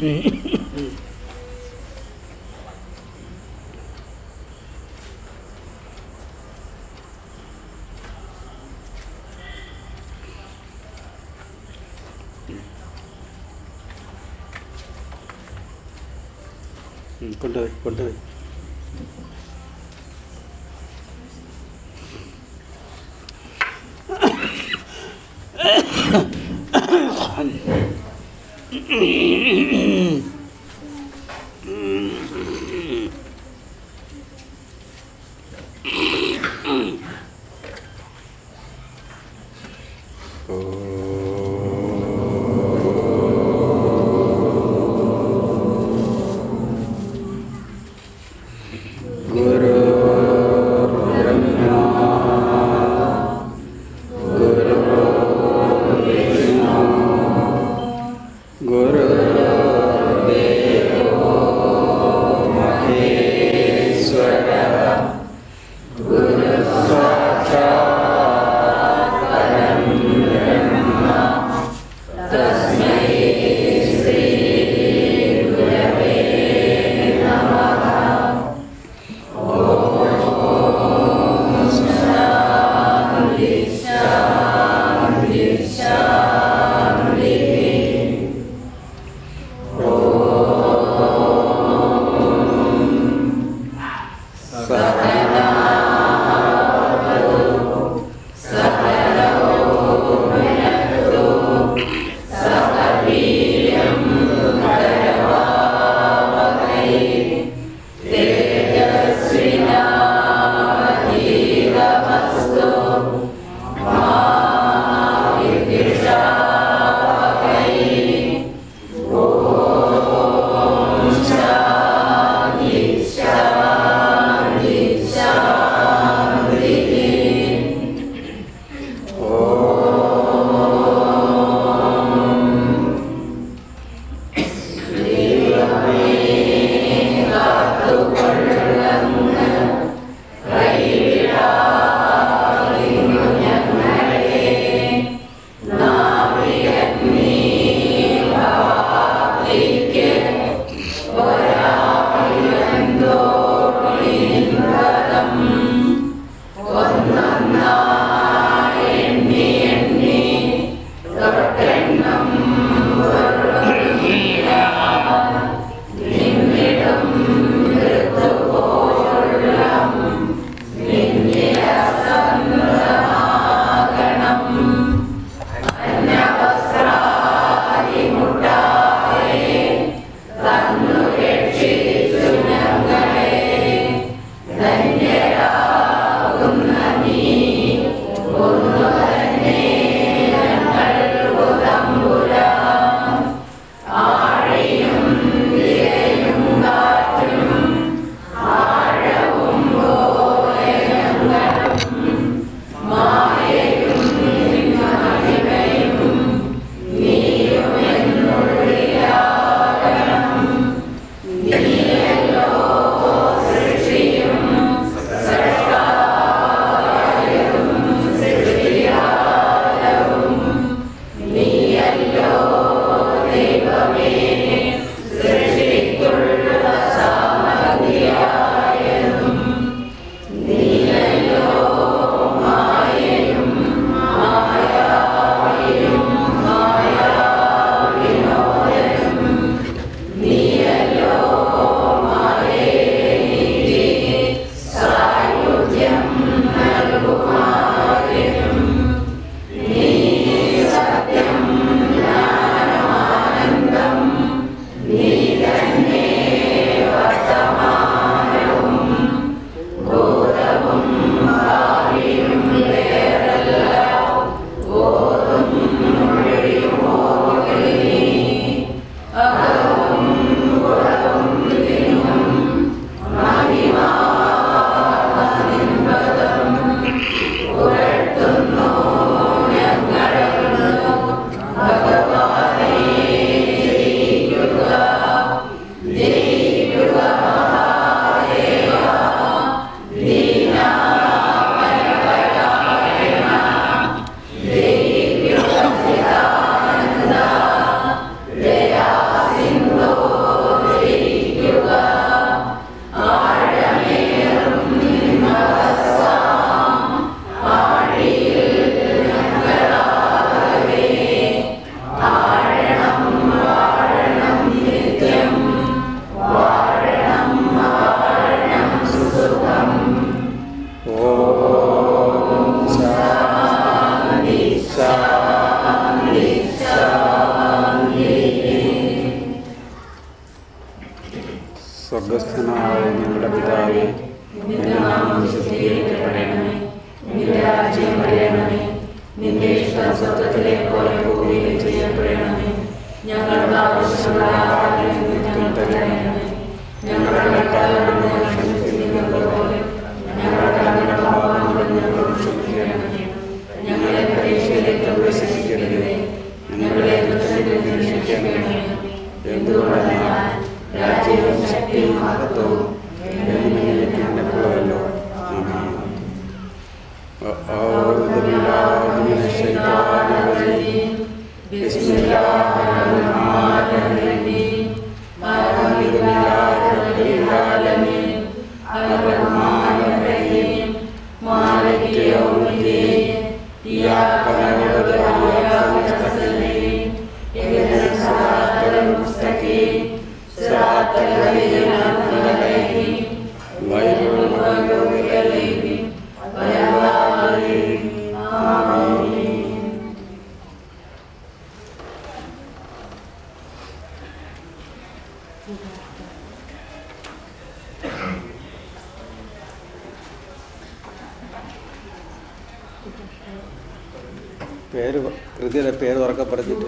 ഉം, കൊണ്ടുപോയി കൊണ്ടുപോയി ഗുരു പേര് കൃതിയുടെ പേര് ശാന്തം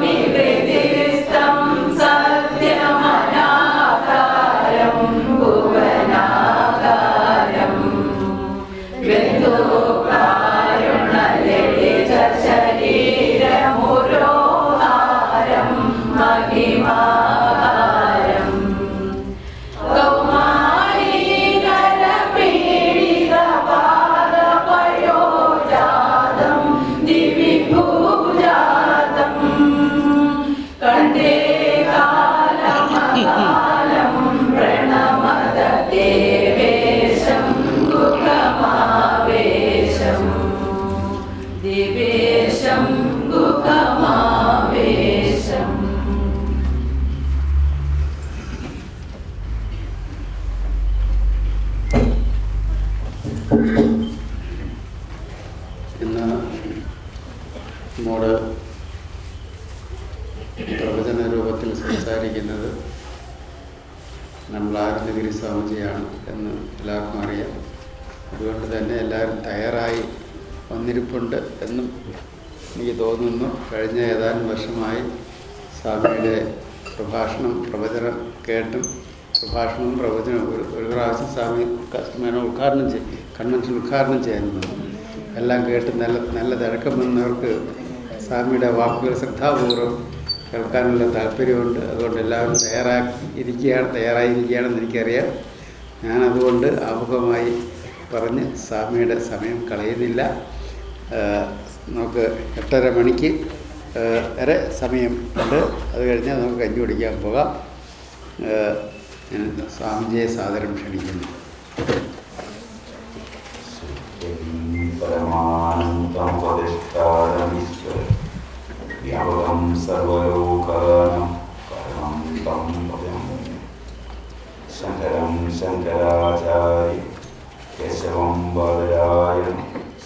me. തോന്നുന്നു. കഴിഞ്ഞ ഏതാനും വർഷമായി സ്വാമിയുടെ പ്രഭാഷണം പ്രവചനം കേട്ടും പ്രഭാഷണവും പ്രവചനവും ഒരു ഒരു പ്രാവശ്യം സ്വാമി കസ്റ്റമേനെ ഉദ്ഘാടനം ചെയ്യും കൺവെൻഷൻ ഉദ്ഘാടനം ചെയ്യുന്നു. എല്ലാം കേട്ട് നല്ല നല്ല തിരക്കം വന്നവർക്ക് സ്വാമിയുടെ വാക്കുകൾ ശ്രദ്ധാപൂർവം കേൾക്കാനുള്ള താല്പര്യമുണ്ട്. അതുകൊണ്ട് എല്ലാവരും തയ്യാറാക്കി ഇരിക്കുകയാണ് തയ്യാറായിരിക്കുകയാണെന്ന് എനിക്കറിയാം. ഞാനതുകൊണ്ട് ആമുഖമായി പറഞ്ഞ് സ്വാമിയുടെ സമയം കളയുന്നില്ല. നമുക്ക് എട്ടര മണിക്ക് വരെ സമയം ഉണ്ട്. അത് കഴിഞ്ഞാൽ നമുക്ക് കഞ്ഞി പിടിക്കാൻ പോകാം. സ്വാമിജിയെ സാദരം ക്ഷണിക്കുന്നു. ശങ്കരം ശങ്കരാചാര്യ കേശവം ബാലരായ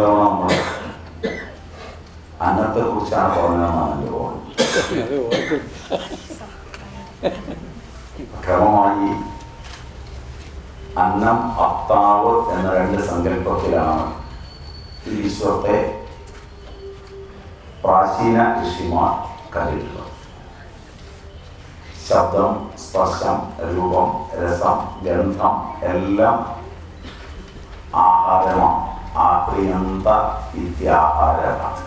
തവണ നമ്മൾ അന്നത്തെ കുറിച്ചാണ് പറഞ്ഞതെന്നാണല്ലോ അത് ക്രമമായി അന്നം അത്താവ് എന്ന രണ്ട് സങ്കല്പത്തിലാണ് ഈശ്വരത്തെ പ്രാചീന ഋഷിമാർ കണ്ടിട്ടുള്ളത് ശബ്ദം സ്പർശം രൂപം രസം ഗന്ധം എല്ലാം ആഹാരമാണ് ആക്രിയന്ത ഇത്യാഹാരമാണ്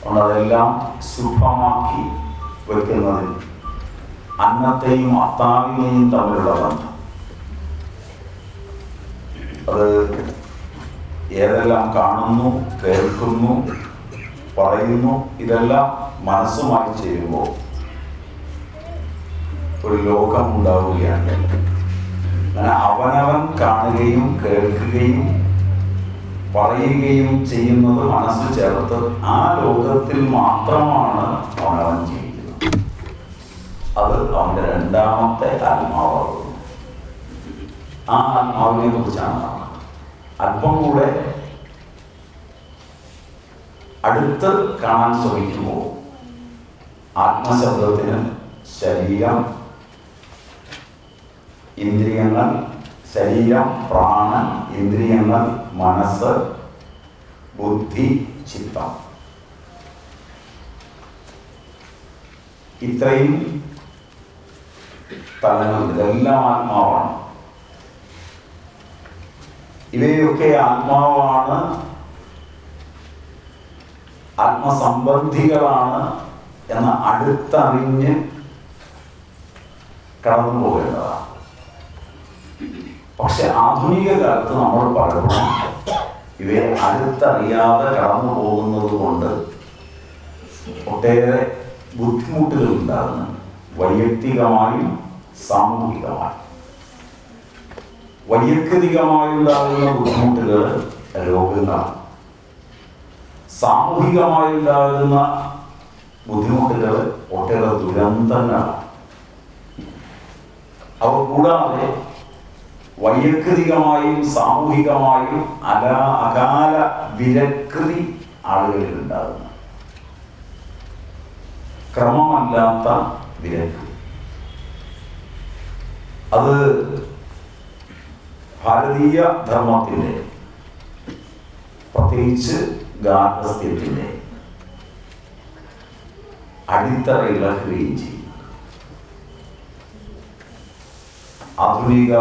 അതുകൊണ്ട് സുഖമാക്കി ശുഭമാക്കി വെക്കുന്നതിൽ അന്നത്തെയും അത്താവിനെയും തമ്മിലുള്ള ബന്ധം. അത് ഏതെല്ലാം കാണുന്നു കേൾക്കുന്നു പറയുന്നു ഇതെല്ലാം മനസ്സുമായി ചെയ്യുമ്പോൾ ഒരു ലോകം ഉണ്ടാവുകയാണ്. അങ്ങനെ അവനവൻ കാണുകയും കേൾക്കുകയും പറയുകയും ചെയ്യുന്നത് മനസ്സ് ചേർത്ത് ആ ലോകത്തിൽ മാത്രമാണ് അവനവൻ ജീവിക്കുന്നത്. അത് അവന്റെ രണ്ടാമത്തെ ആത്മാവാകുന്നു. ആ ആത്മാവിനെ കുറിച്ചാണ് അല്പം കൂടെ അടുത്ത് കാണാൻ ശ്രമിക്കുമ്പോൾ ആത്മശബ്ദത്തിന് ശരീരം ഇന്ദ്രിയങ്ങൾ ശരീരം പ്രാണൻ ഇന്ദ്രിയങ്ങൾ മനസ്സ് ബുദ്ധി ചിത്തം. ഇത്രയും തലങ്ങൾ ഇതെല്ലാം ആത്മാവാണ്. ഇവയൊക്കെ ആത്മാവാണ്. ആത്മസംബന്ധികളാണ് എന്ന അടുത്തറിഞ്ഞ് കടന്നു പോകേണ്ടതാണ് പക്ഷെ ആധുനിക കാലത്ത് നമ്മൾ പലപ്പോഴും ഇവയെ അടുത്തറിയാതെ കടന്നു പോകുന്നത് കൊണ്ട് ഒട്ടേറെ ബുദ്ധിമുട്ടുകൾ ഉണ്ടാകുന്നു വൈയക്തികമായും സാമൂഹികമായും. വൈയക്തികമായി ഉണ്ടാകുന്ന ബുദ്ധിമുട്ടുകൾ രോഗങ്ങളാണ്. സാമൂഹികമായി ഉണ്ടാകുന്ന ബുദ്ധിമുട്ടുകൾ ഒട്ടേറെ ദുരന്തങ്ങളാണ്. അവ കൂടാതെ വൈയക്തികമായും സാമൂഹികമായും അല അകാല വിരക്തി ആളുകളിൽ ഉണ്ടാകുന്നു. ക്രമമല്ലാത്ത വിരക്തി. അത് ഭാരതീയ ധർമ്മത്തിന്റെ പ്രത്യേകിച്ച് ഗാർഹസ്ഥ്യത്തിന്റെ അടിത്തറ ഇളക്കുകയും ചെയ്യും. ആധുനിക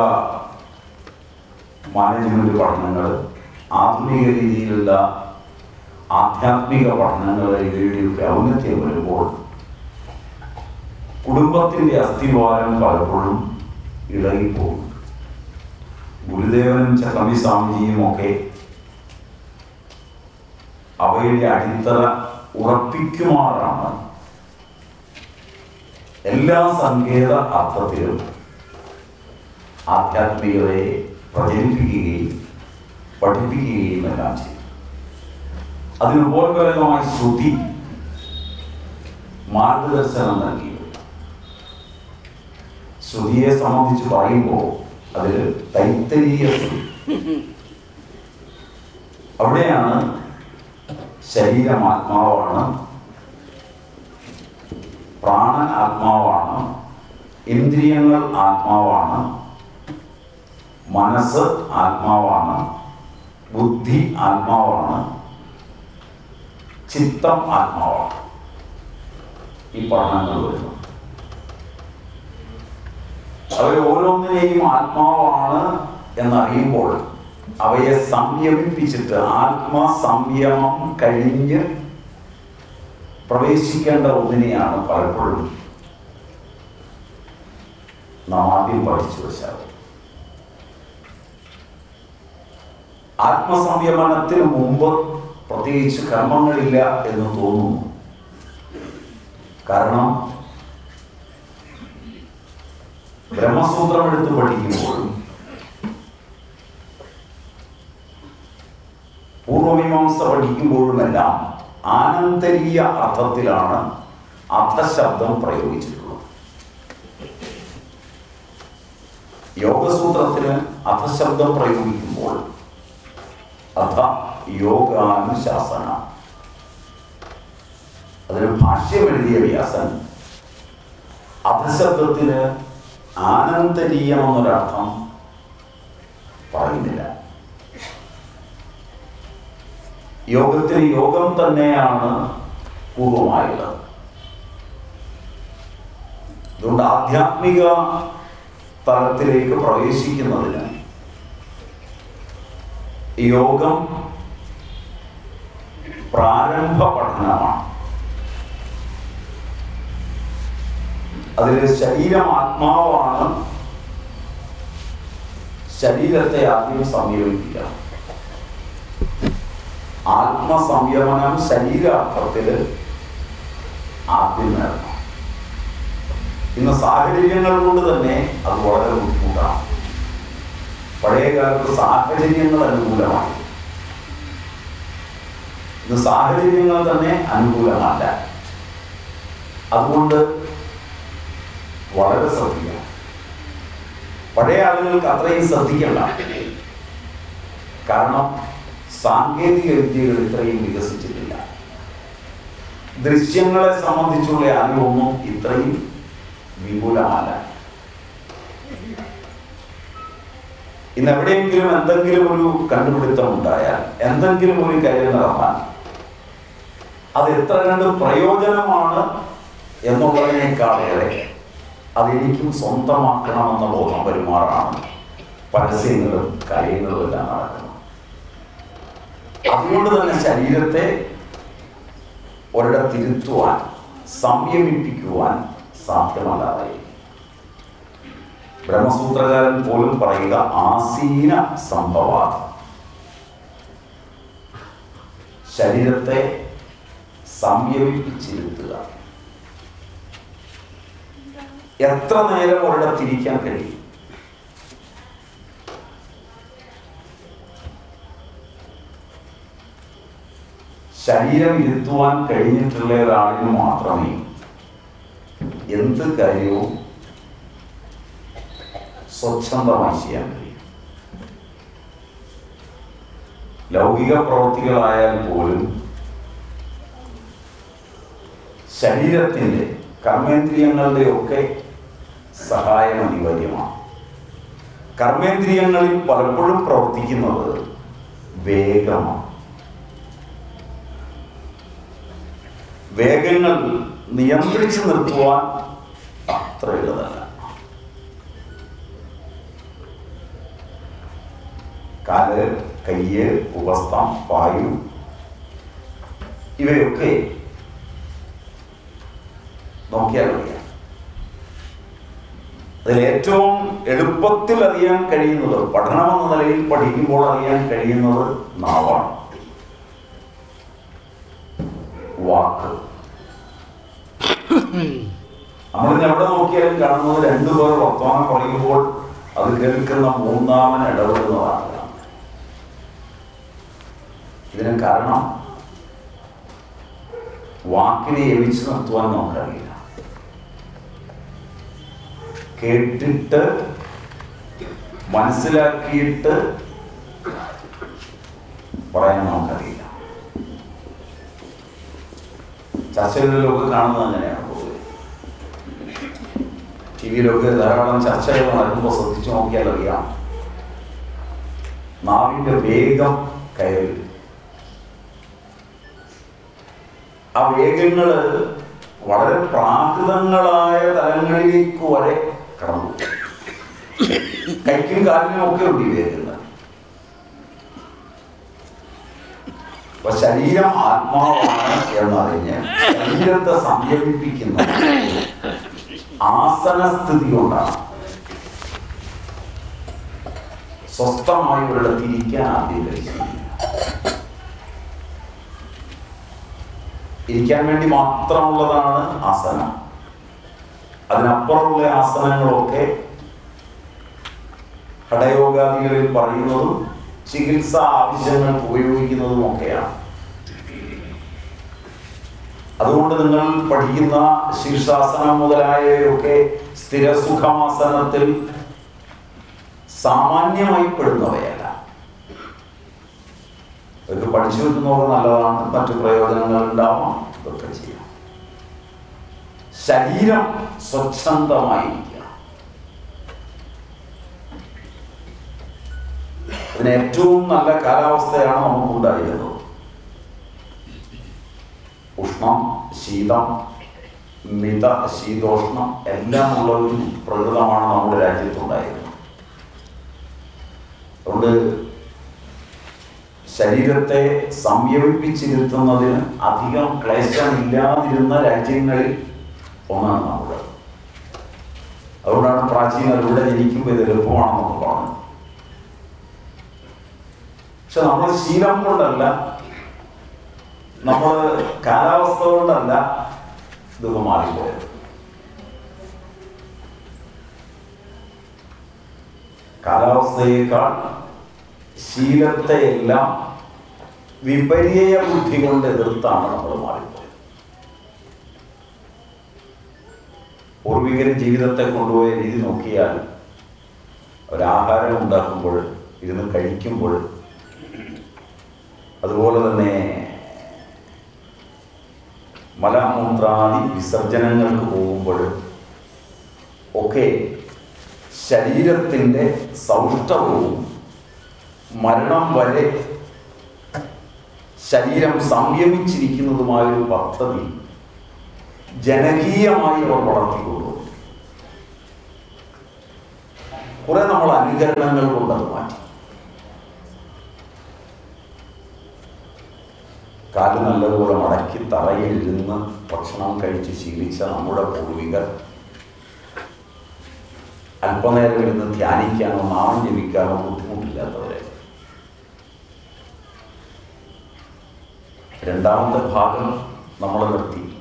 മാനേജ്മെന്റ് പഠനങ്ങൾ ആധുനിക രീതിയിലുള്ള ആധ്യാത്മിക പഠനങ്ങൾ ഇവയുടെയൊക്കെ ഔന്നത്യം വരുമ്പോൾ കുടുംബത്തിന്റെ അസ്ഥിവാരം പലപ്പോഴും ഇളകിപ്പോകും. ഗുരുദേവനും ചക്രമി സ്വാമിജിയും ഒക്കെ അവയുടെ അടിത്തറ ഉറപ്പിക്കുമാറാണ്. എല്ലാ സങ്കേത അർത്ഥത്തിലും ആധ്യാത്മികതയെ പ്രചരിപ്പിക്കുകയും പഠിപ്പിക്കുകയും എല്ലാം ചെയ്യും അതിനുപോൽപരമായി ശ്രുതി മാർഗദർശനം നൽകി ശ്രുതിയെ സംബന്ധിച്ച് പറയുമ്പോൾ അതിൽ തൈത്തരീയ ശ്രുതി. അവിടെയാണ് ശരീരം ആത്മാവാണ് പ്രാണൻ ആത്മാവാണ് ഇന്ദ്രിയങ്ങൾ ആത്മാവാണ് മനസ്സ് ആത്മാവാണ്. ബുദ്ധി ആത്മാവാണ്. ചിത്തം ആത്മാവാണ്. ഈ പഠനങ്ങൾ വരുന്നു. അവരെ ഓരോന്നിനെയും ആത്മാവാണ് എന്നറിയുമ്പോൾ അവയെ സംയമിപ്പിച്ചിട്ട് ആത്മസംയമം കഴിഞ്ഞ് പ്രവേശിക്കേണ്ട ഒന്നിനെയാണ് പലപ്പോഴും നാം ആദ്യം പഠിച്ചു വെച്ചാൽ ആത്മസംയമനത്തിന് മുമ്പ് പ്രത്യേകിച്ച് കർമ്മങ്ങളില്ല എന്ന് തോന്നുന്നു. കാരണം ബ്രഹ്മസൂത്രം എടുത്ത് പഠിക്കുമ്പോൾ പൂർവമീമാംസ പഠിക്കുമ്പോഴുമെല്ലാം ആനന്തരീയ അർത്ഥത്തിലാണ് അർത്ഥശബ്ദം പ്രയോഗിച്ചിട്ടുള്ളത്. യോഗസൂത്രത്തിന് അർത്ഥശബ്ദം പ്രയോഗിക്കുമ്പോൾ അഥ യോഗാനുശാസന. അതിന് ഭാഷ്യമെഴുതിയ വ്യാസൻ അധശബ്ദത്തിന് ആനന്തരീയം എന്നൊരർത്ഥം പറയുന്നില്ല. യോഗത്തിന് യോഗം തന്നെയാണ് പൂർവമായുള്ളത്. അതുകൊണ്ട് ആധ്യാത്മിക തലത്തിലേക്ക് പ്രവേശിക്കുന്നതിന് യോഗം പ്രാരംഭ പഠനമാണ്. അതിൽ ശരീരം ആത്മാവാണ് ശരീരത്തെ ആദ്യം സംയമിക്കുക ആത്മസംയമനം ശരീരാർത്ഥത്തിൽ ആദ്യം നേടണം. ഇന്ന് സാഹചര്യങ്ങൾ കൊണ്ട് തന്നെ അത് വളരെ ബുദ്ധിമുട്ടാണ്. പഴയ കാലത്ത് സാഹചര്യങ്ങൾ അനുകൂലമാണ്. ഇത് സാഹചര്യങ്ങൾ തന്നെ അനുകൂലമല്ല. അതുകൊണ്ട് വളരെ ശ്രദ്ധിക്കണം. പഴയ ആളുകൾക്ക് അത്രയും ശ്രദ്ധിക്കണ്ട. കാരണം സാങ്കേതിക വിദ്യകൾ ഇത്രയും വികസിച്ചിട്ടില്ല. ദൃശ്യങ്ങളെ സംബന്ധിച്ചുള്ള അറിവൊന്നും ഇത്രയും വിപുലമല്ല. ഇന്ന് എവിടെയെങ്കിലും എന്തെങ്കിലും ഒരു കണ്ടുപിടുത്തം ഉണ്ടായാൽ എന്തെങ്കിലും ഒരു കാര്യം നടന്നാൽ അത് എത്ര കണ്ട് പ്രയോജനമാണ് എന്നുള്ളതിനേക്കാളേറെ അതെനിക്കും സ്വന്തമാക്കണമെന്ന ബോധം പെരുമാറാണ് പരസ്യങ്ങളും കാര്യങ്ങളും എല്ലാം നടക്കുന്നത് അതുകൊണ്ട് തന്നെ ശരീരത്തെ ഒരിടത്തിരുത്തുവാൻ സംയമിപ്പിക്കുവാൻ സാധ്യമല്ലാതായി. ബ്രഹ്മസൂത്രകാരൻ പോലും പറയുക ആസീന സംഭവ ശരീരത്തെ സംയമിപ്പിച്ചിരുത്തുക. എത്ര നേരം ഒരിടത്തിരിക്കാൻ കഴിയും? ശരീരം ഇരുത്തുവാൻ കഴിഞ്ഞിട്ടുള്ള ഒരാളിന് മാത്രമേ എന്ത് കാര്യവും സ്വച്ഛന്തമായി ചെയ്യാൻ കഴിയും. ലൗകിക പ്രവൃത്തികളായാൽ പോലും ശരീരത്തിന്റെ കർമ്മേന്ദ്രിയങ്ങളുടെ ഒക്കെ സഹായം അനിവാര്യമാണ്. കർമ്മേന്ദ്രിയങ്ങളിൽ പലപ്പോഴും പ്രവർത്തിക്കുന്നത് വേഗമാണ്. വേഗങ്ങൾ നിയന്ത്രിച്ചു നിർത്തുവാൻ അത്ര എളുതല്ല കാൽ കയ്യ് ഉപസ്ഥം വായു ഇവയൊക്കെ നോക്കിയാൽ അറിയാം. അതിലേറ്റവും എളുപ്പത്തിൽ അറിയാൻ കഴിയുന്നത് പഠനമെന്ന നിലയിൽ പഠിക്കുമ്പോൾ അറിയാൻ കഴിയുന്നത് നാവാണ്. വാക്ക്. നമ്മൾ എവിടെ നോക്കിയാലും കാണുന്നത് രണ്ടുപേർ വർത്തമാനം പറയുമ്പോൾ അത് കേൾക്കുന്ന മൂന്നാമൻ ഇടപെടുന്നതാണ്. ഇതിന് കാരണം വാക്കിനെ എവിച്ചു നിർത്തുവാൻ നമുക്കറിയില്ല. കേട്ടിട്ട് മനസ്സിലാക്കിയിട്ട് പറയാൻ നമുക്കറിയില്ല. ചർച്ചകളിലൊക്കെ കാണുന്നത് അങ്ങനെയാണ് പൊതുവെ. ടി വിയിലൊക്കെ ധാരാളം ചർച്ചകൾ നടക്കുമ്പോൾ ശ്രദ്ധിച്ചു നോക്കിയാൽ അറിയാം നാവിന്റെ വേഗം കയറി വരും. ആ വേഗങ്ങൾ വളരെ പ്രാകൃതങ്ങളായ തലങ്ങളിലേക്ക് വരെ കടന്നു. കൈക്കും കാലിനും ഒക്കെ ഉണ്ട് വേഗങ്ങൾ അപ്പൊ ശരീരം ആത്മാവാണ് എന്നറിഞ്ഞ് ശരീരത്തെ സംയമിപ്പിക്കുന്ന ആസനസ്ഥിതി കൊണ്ടാണ്. സ്വസ്ഥമായി വെള്ളത്തിരിക്കാൻ ആദ്യം കഴിക്കുന്നത് ഇരിക്കാൻ വേണ്ടി മാത്രമുള്ളതാണ് ആസനം. അതിനപ്പുറമുള്ള ആസനങ്ങളൊക്കെ ഹഠയോഗാദികളിൽ പറയുന്നതും ചികിത്സാ ആവശ്യങ്ങൾ ഉപയോഗിക്കുന്നതും ഒക്കെയാണ് അതുകൊണ്ട് നിങ്ങൾ പഠിക്കുന്ന ശീർഷാസനം മുതലായവയൊക്കെ സ്ഥിരസുഖമാസനത്തിൽ സാമാന്യമായി പെടുന്നവയല്ല ഇതൊക്കെ പഠിച്ചു വെക്കുന്നത് നല്ലതാണ്. മറ്റു പ്രയോജനങ്ങൾ ഉണ്ടാവാം ഇതൊക്കെ ചെയ്യാം. ശരീരം സ്വച്ഛന്തമായിരിക്കുക. അതിന് ഏറ്റവും നല്ല കാലാവസ്ഥയാണ് നമുക്കുണ്ടായിരുന്നത് ഉഷ്ണം ശീതം മിത ശീതോഷ്ണം എല്ലാം ഉള്ള ഒരു പ്രകൃതമാണ് നമ്മുടെ രാജ്യത്തുണ്ടായിരുന്നത് അതുകൊണ്ട് ശരീരത്തെ സംയമിപ്പിച്ചിരുത്തുന്നതിന് അധികം ക്ലേശമില്ലാതിരുന്ന രാജ്യങ്ങളിൽ ഒന്നാണ് നമ്മുടെ. അതുകൊണ്ടാണ് പ്രാചീനർ ഇവിടെ ജനിക്കുമ്പോൾ ഇത് എളുപ്പമാണെന്നൊക്കെ പറഞ്ഞത്. പക്ഷെ നമ്മൾ ശീലം കൊണ്ടല്ല നമ്മൾ കാലാവസ്ഥ കൊണ്ടല്ല ഇതൊക്കെ മാറിപ്പോയത്. കാലാവസ്ഥയേക്കാൾ ശീലത്തെ എല്ലാം വിപര്യ ബുദ്ധി കൊണ്ട് എതിർത്താണ് നമ്മൾ മാറിപ്പോയത്. പൂർവികരെ ജീവിതത്തെ കൊണ്ടുപോയ രീതി നോക്കിയാൽ ഒരാഹാരം ഉണ്ടാക്കുമ്പോൾ ഇരുന്ന് കഴിക്കുമ്പോൾ അതുപോലെ തന്നെ മലമൂത്രാദി വിസർജനങ്ങൾക്ക് പോകുമ്പോൾ ഒക്കെ ശരീരത്തിന്റെ സൗഷ്ഠവവും മരണം വരെ ശരീരം സംയമിച്ചിരിക്കുന്നതുമായ ഒരു പദ്ധതി ജനകീയമായി അവർ വളർത്തിക്കൊണ്ടു കുറെ നമ്മൾ അനുകരണങ്ങൾ കൊണ്ടത് മാറ്റി. കാൽ നല്ലതുപോലെ മടക്കി തറയിൽ ഇരുന്ന് ഭക്ഷണം കഴിച്ച് ശീലിച്ച നമ്മുടെ പൂർവികർ അല്പനേരം ഇരുന്ന് ധ്യാനിക്കാനോ നാമം ജപിക്കാനോ ബുദ്ധിമുട്ടില്ലാത്തവരെ രണ്ടാമത്തെ ഭാഗം നമ്മൾ നിർത്തി.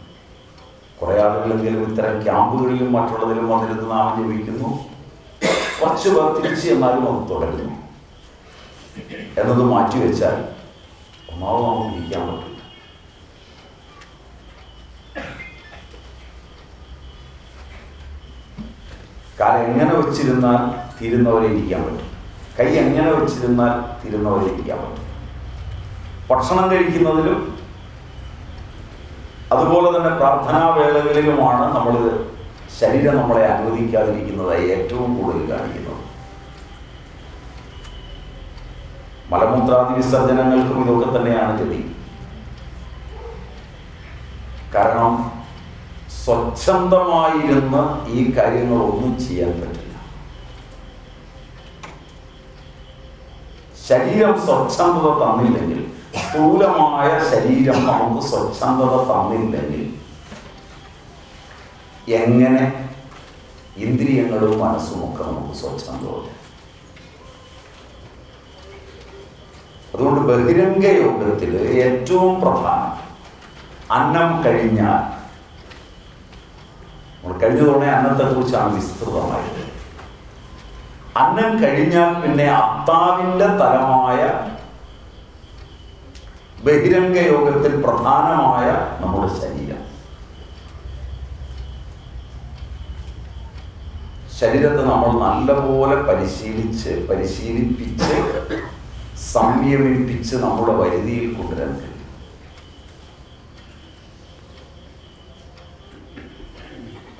കുറെ എന്തെങ്കിലും ഇത്തരം ക്യാമ്പുകളിലും മറ്റുള്ളതിലും വന്നിരുന്ന് നാമം ജപിക്കുന്നു. കുറച്ച് പേർ തിരിച്ച് എന്നാലും അത് തുടരുന്നു. എന്നത് മാറ്റിവെച്ചാൽ ഒന്നാമത് നമുക്ക് ഇരിക്കാൻ പറ്റില്ല. കാല എങ്ങനെ വെച്ചിരുന്നാൽ തീരുന്നവരെ ഇരിക്കാൻ പറ്റും. കൈ എങ്ങനെ വെച്ചിരുന്നാൽ തീരുന്നവരെ ഇരിക്കാൻ പറ്റും. ഭക്ഷണം കഴിക്കുന്നതിലും അതുപോലെ തന്നെ പ്രാർത്ഥനാ വേളകളിലുമാണ് നമ്മൾ ശരീരം നമ്മളെ അനുവദിക്കാതിരിക്കുന്നതായി ഏറ്റവും കൂടുതൽ കാണിക്കുന്നത്. മലമൂത്രാദി വിസർജനങ്ങൾക്കും ഇതൊക്കെ തന്നെയാണ് ഗതി. കാരണം സ്വച്ഛന്തമായിരുന്ന് ഈ കാര്യങ്ങളൊന്നും ചെയ്യാൻ പറ്റില്ല. ശരീരം സ്വച്ഛന്തത തന്നില്ലെങ്കിൽ സ്ഥൂലമായ ശരീരം നമുക്ക് സ്വച്ഛന്തത തന്നില്ലെങ്കിൽ എങ്ങനെ ഇന്ദ്രിയങ്ങളും മനസ്സുമൊക്കെ നമുക്ക് സ്വച്ഛന്തത അതുകൊണ്ട് ബഹിരംഗ യോഗത്തിൽ ഏറ്റവും പ്രധാനം അന്നം കഴിഞ്ഞാൽ നമ്മൾ കഴിഞ്ഞ തവണ അന്നത്തെക്കുറിച്ചാണ് വിസ്തൃതമായത്. അന്നം കഴിഞ്ഞാൽ പിന്നെ അത്താവിന്റെ തലമായ ബഹിരംഗ യോഗത്തിൽ പ്രധാനമായ നമ്മുടെ ശരീരം. ശരീരത്തെ നമ്മൾ നല്ലപോലെ പരിശീലിച്ച് പരിശീലിപ്പിച്ച് സംയമിപ്പിച്ച് നമ്മുടെ വരുതിയിൽ കൊണ്ടുവരാൻ കഴിയും.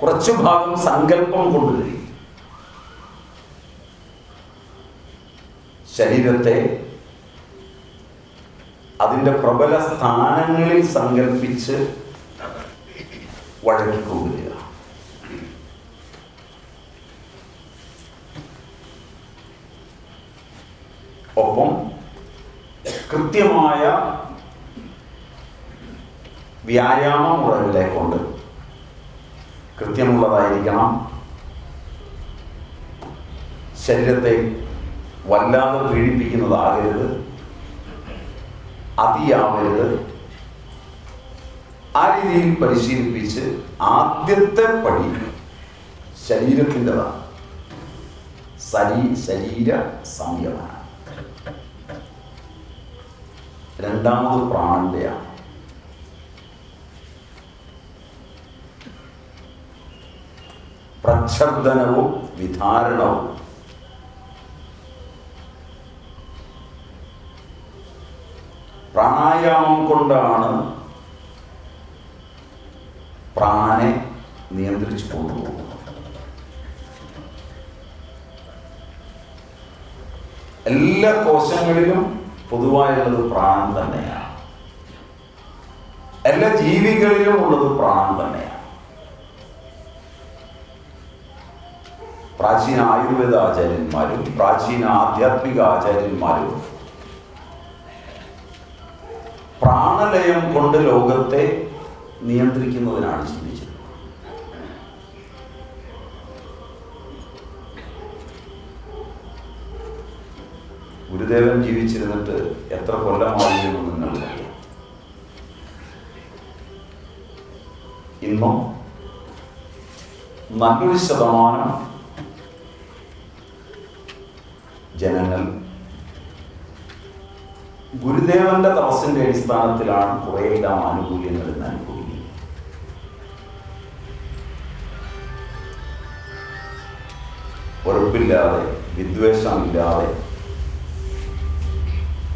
കുറച്ചു ഭാഗം സങ്കല്പം കൊണ്ട് ശരീരത്തെ അതിന്റെ പ്രബല സ്ഥാനങ്ങളിൽ സങ്കല്പിച്ച് വഴക്കിക്കൊണ്ടുവരിക ഒപ്പം കൃത്യമായ വ്യായാമ മുറകളെ കൊണ്ട് കൃത്യമുള്ളതായിരിക്കണം. ശരീരത്തെ വല്ലാതെ പീഡിപ്പിക്കുന്നതാകരുത്. അതിയാവരുത്. ആ രീതിയിൽ പരിശീലിപ്പിച്ച് ആദ്യത്തെ പടി ശരീരത്തിന്റെതാണ്. ശരീ ശരീര സംയമനം. രണ്ടാമത് പ്രാണന്റെയാണ്. പ്രക്ഷബ്ദനവും വിധാരണവും പ്രാണായാമം കൊണ്ടാണ് പ്രാണനെ നിയന്ത്രിച്ചു കൊണ്ടുപോകുന്നത് എല്ലാ കോശങ്ങളിലും പൊതുവായുള്ളത് പ്രാണൻ തന്നെയാണ്. എല്ലാ ജീവികളിലും ഉള്ളത് പ്രാണൻ തന്നെയാണ്. പ്രാചീന ആയുർവേദ ആചാര്യന്മാരും പ്രാചീന ആധ്യാത്മിക ആചാര്യന്മാരും പ്രാണലയം കൊണ്ട് ലോകത്തെ നിയന്ത്രിക്കുന്നതിനാണ് ചിന്തിച്ചത് ഗുരുദേവൻ ജീവിച്ചിരുന്നിട്ട് എത്ര കൊല്ലമായിരുന്നു നിങ്ങൾക്കറിയാം. ഇന്നും നല്ലൊരു ശതമാനം ജനങ്ങൾ ഗുരുദേവന്റെ തപസ്സിന്റെ അടിസ്ഥാനത്തിലാണ് കുറേയെല്ലാം ആനുകൂല്യങ്ങൾ ഇന്ന് അനുഭവിക്കുന്നത് ഉറപ്പില്ലാതെ വിദ്വേഷമില്ലാതെ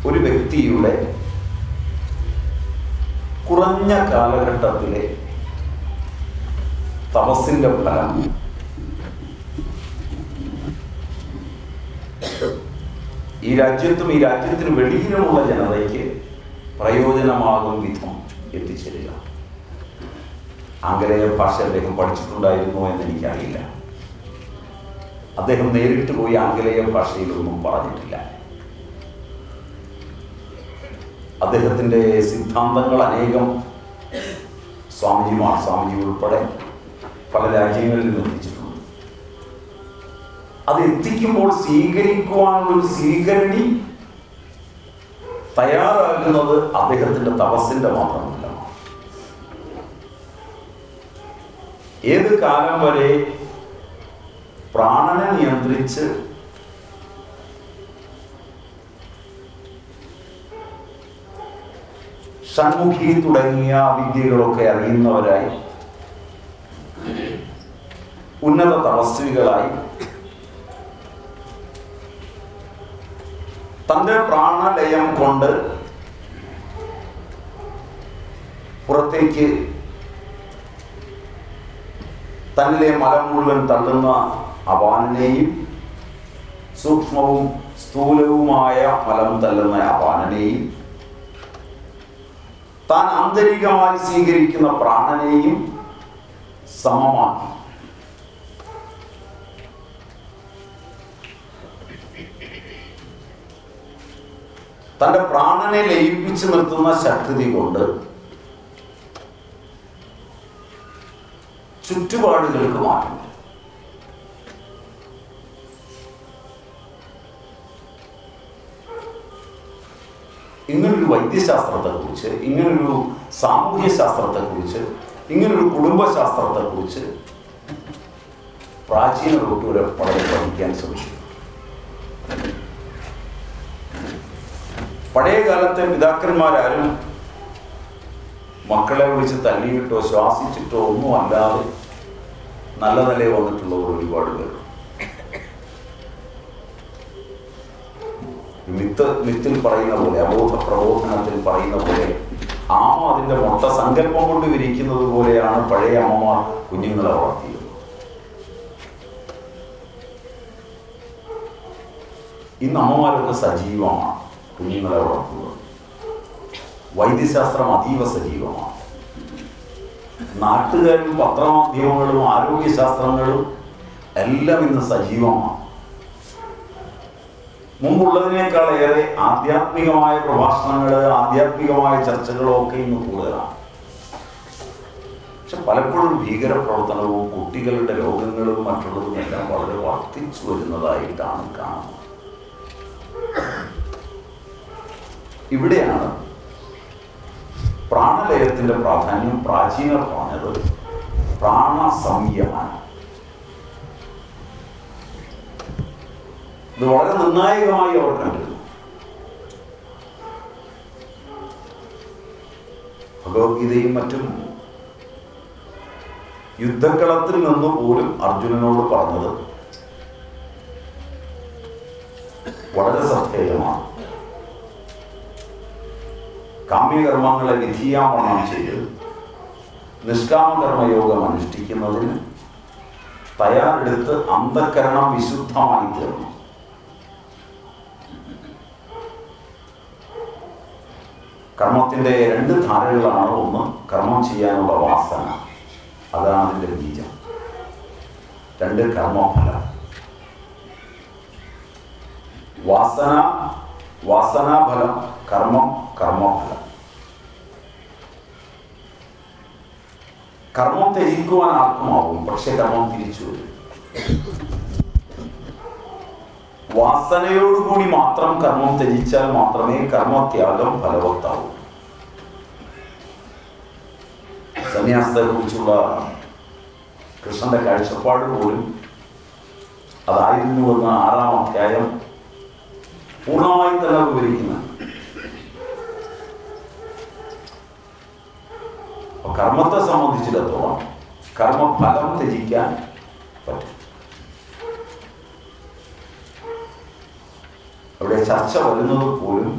ഒരു വ്യക്തിയുടെ കുറഞ്ഞ കാലഘട്ടത്തിലെ തപസ്സിന്റെ ഫലം ഈ രാജ്യത്തും ഈ രാജ്യത്തിന് വെളിയിലുമുള്ള ജനതയ്ക്ക് പ്രയോജനമാകും വിധം എത്തിച്ചേരുക. ആംഗലേയ ഭാഷ അദ്ദേഹം പഠിച്ചിട്ടുണ്ടായിരുന്നു എന്ന് എനിക്കറിയില്ല. അദ്ദേഹം നേരിട്ട് പോയി ആംഗലേയ ഭാഷയിലൊന്നും പറഞ്ഞിട്ടില്ല. അദ്ദേഹത്തിന്റെ സിദ്ധാന്തങ്ങൾ അനേകം സ്വാമിജിമാർ സ്വാമിജി ഉൾപ്പെടെ പല രാജ്യങ്ങളിലും എത്തിച്ചിട്ടുണ്ട്. അത് എത്തിക്കുമ്പോൾ സ്വീകരിക്കുവാനുള്ളൊരു സ്വീകരണി തയ്യാറാകുന്നത് അദ്ദേഹത്തിന്റെ തപസ്സിന്റെ മാത്രമല്ല. ഏത് കാലം വരെ പ്രാണനെ നിയന്ത്രിച്ച് ഷൺമുഖി തുടങ്ങിയ വിദ്യകളൊക്കെ അറിയുന്നവരായി ഉന്നത തപസ്വികളായി തന്റെ പ്രാണലയം കൊണ്ട് പുറത്തേക്ക് തന്നിലെ മലം മുഴുവൻ തള്ളുന്ന അപാനനെയും സൂക്ഷ്മവും സ്ഥൂലവുമായ ഫലം തള്ളുന്ന അപാനനെയും താൻ ആന്തരികമായി സ്വീകരിക്കുന്ന പ്രാണനെയും സമമാക്കി. തന്റെ പ്രാണനെ ലയിപ്പിച്ച് നിർത്തുന്ന ശക്തി കൊണ്ട് ചുറ്റുപാടുകൾക്ക് മാറ്റം. ഇങ്ങനൊരു വൈദ്യശാസ്ത്രത്തെക്കുറിച്ച് ഇങ്ങനൊരു സാമൂഹ്യ ശാസ്ത്രത്തെക്കുറിച്ച് ഇങ്ങനൊരു കുടുംബശാസ്ത്രത്തെക്കുറിച്ച് പ്രാചീന കുട്ടികളെ വളരെ പഠിക്കാൻ ശ്രമിച്ചു പഴയ കാലത്തെ പിതാക്കന്മാരാരും മക്കളെ വിളിച്ച് തല്ലിയിട്ടോ ശ്വാസിച്ചിട്ടോ ഒന്നും അല്ലാതെ നല്ല നിലയിൽ വന്നിട്ടുള്ളവർ ഒരുപാട് പേർ. മിത്ത് മിത്തിൽ പറയുന്ന പോലെ അബോധ പ്രബോധനത്തിൽ പറയുന്ന പോലെ ആമ അതിന്റെ മൊട്ട സങ്കല്പം കൊണ്ട് വിരിക്കുന്നത് പോലെയാണ് പഴയ അമ്മമാർ കുഞ്ഞുങ്ങളെ വളർത്തിയത്. ഇന്ന് അമ്മമാരൊക്കെ സജീവമാണ്. കുഞ്ഞുങ്ങളെ വളർത്തുന്നത് വൈദ്യശാസ്ത്രം അതീവ സജീവമാണ്. നാട്ടുകാരും പത്രമാധ്യമങ്ങളും ആരോഗ്യശാസ്ത്രങ്ങളും എല്ലാം ഇന്ന് സജീവമാണ്. മുമ്പുള്ളതിനേക്കാൾ ഏറെ ആധ്യാത്മികമായ പ്രഭാഷണങ്ങൾ ആധ്യാത്മികമായ ചർച്ചകളൊക്കെ ഇന്ന് കൂടുതലാണ്. പക്ഷെ പലപ്പോഴും ഭീകരപ്രവർത്തനവും കുട്ടികളുടെ രോഗങ്ങളും മറ്റുള്ളതും എല്ലാം വളരെ വർദ്ധിച്ചു വരുന്നതായിട്ടാണ് കാണുന്നത്. ഇവിടെയാണ് പ്രാണലയത്തിന്റെ പ്രാധാന്യം പ്രാചീനർ പറഞ്ഞത് പ്രാണസംയമനം. ഇത് വളരെ നിർണായകമായി അവർ കണ്ടിരുന്നു. ഭഗവത്ഗീതയും മറ്റും യുദ്ധക്കളത്തിൽ നിന്ന് പോലും അർജുനനോട് പറഞ്ഞത് വളരെ ശ്രദ്ധേയമാണ്. കാമ്യകർമ്മങ്ങളെ വിധിയാവണ്ണം ചെയ്യരുത് നിഷ്കാമകർമ്മയോഗം അനുഷ്ഠിക്കുന്നതിന് തയ്യാറെടുത്ത് അന്ധകരണം വിശുദ്ധമായി തീർന്നു. കർമ്മത്തിന്റെ രണ്ട് ധാരകളാണ് ഒന്ന് കർമ്മം ചെയ്യാനുള്ള വാസന അതാണ് അതിന്റെ ബീജം. രണ്ട് കർമ്മഫലം. വാസന വാസനാഫലം കർമ്മം കർമ്മഫലം. കർമ്മം ത്യജിക്കുവാൻ ആർക്കുമാവും? പക്ഷെ കർമ്മം തിരിച്ചു വരും. വാസനയോടുകൂടി മാത്രം കർമ്മം ത്യജിച്ചാൽ മാത്രമേ കർമ്മത്യാഗം ഫലവത്താവൂ. സന്യാസത്തെ കുറിച്ചുള്ള കൃഷ്ണന്റെ കാഴ്ചപ്പാട് പോലും അതായിരുന്നുവെന്ന് ആറാം അധ്യായം പൂർണമായും തന്നെ വിവരിക്കുന്ന. കർമ്മത്തെ സംബന്ധിച്ചിടത്തോളം കർമ്മഫലം ത്യജിക്കാൻ പറ്റും. അവിടെ ചർച്ച വരുന്നത് പോലും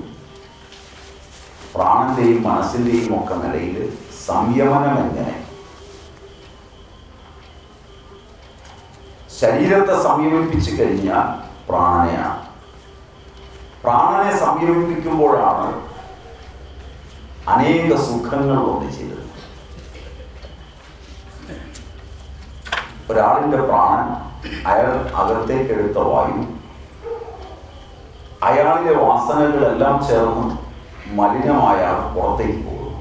പ്രാണന്റെയും മനസ്സിന്റെയും ഒക്കെ നിലയിൽ സംയമനം എങ്ങനെ? ശരീരത്തെ സംയമിപ്പിച്ചു കഴിഞ്ഞാൽ പ്രാണനെയാണ്. പ്രാണനെ സംയോജിപ്പിക്കുമ്പോഴാണ് അനേക സുഖങ്ങൾ ചെയ്തത് ഒരാളിന്റെ പ്രാണൻ അയാൾ അകത്തേക്ക് എടുത്ത വായു അയാളിലെ വാസനകളെല്ലാം ചേർന്ന് മലിനമായ പുറത്തേക്ക് പോകുന്നു.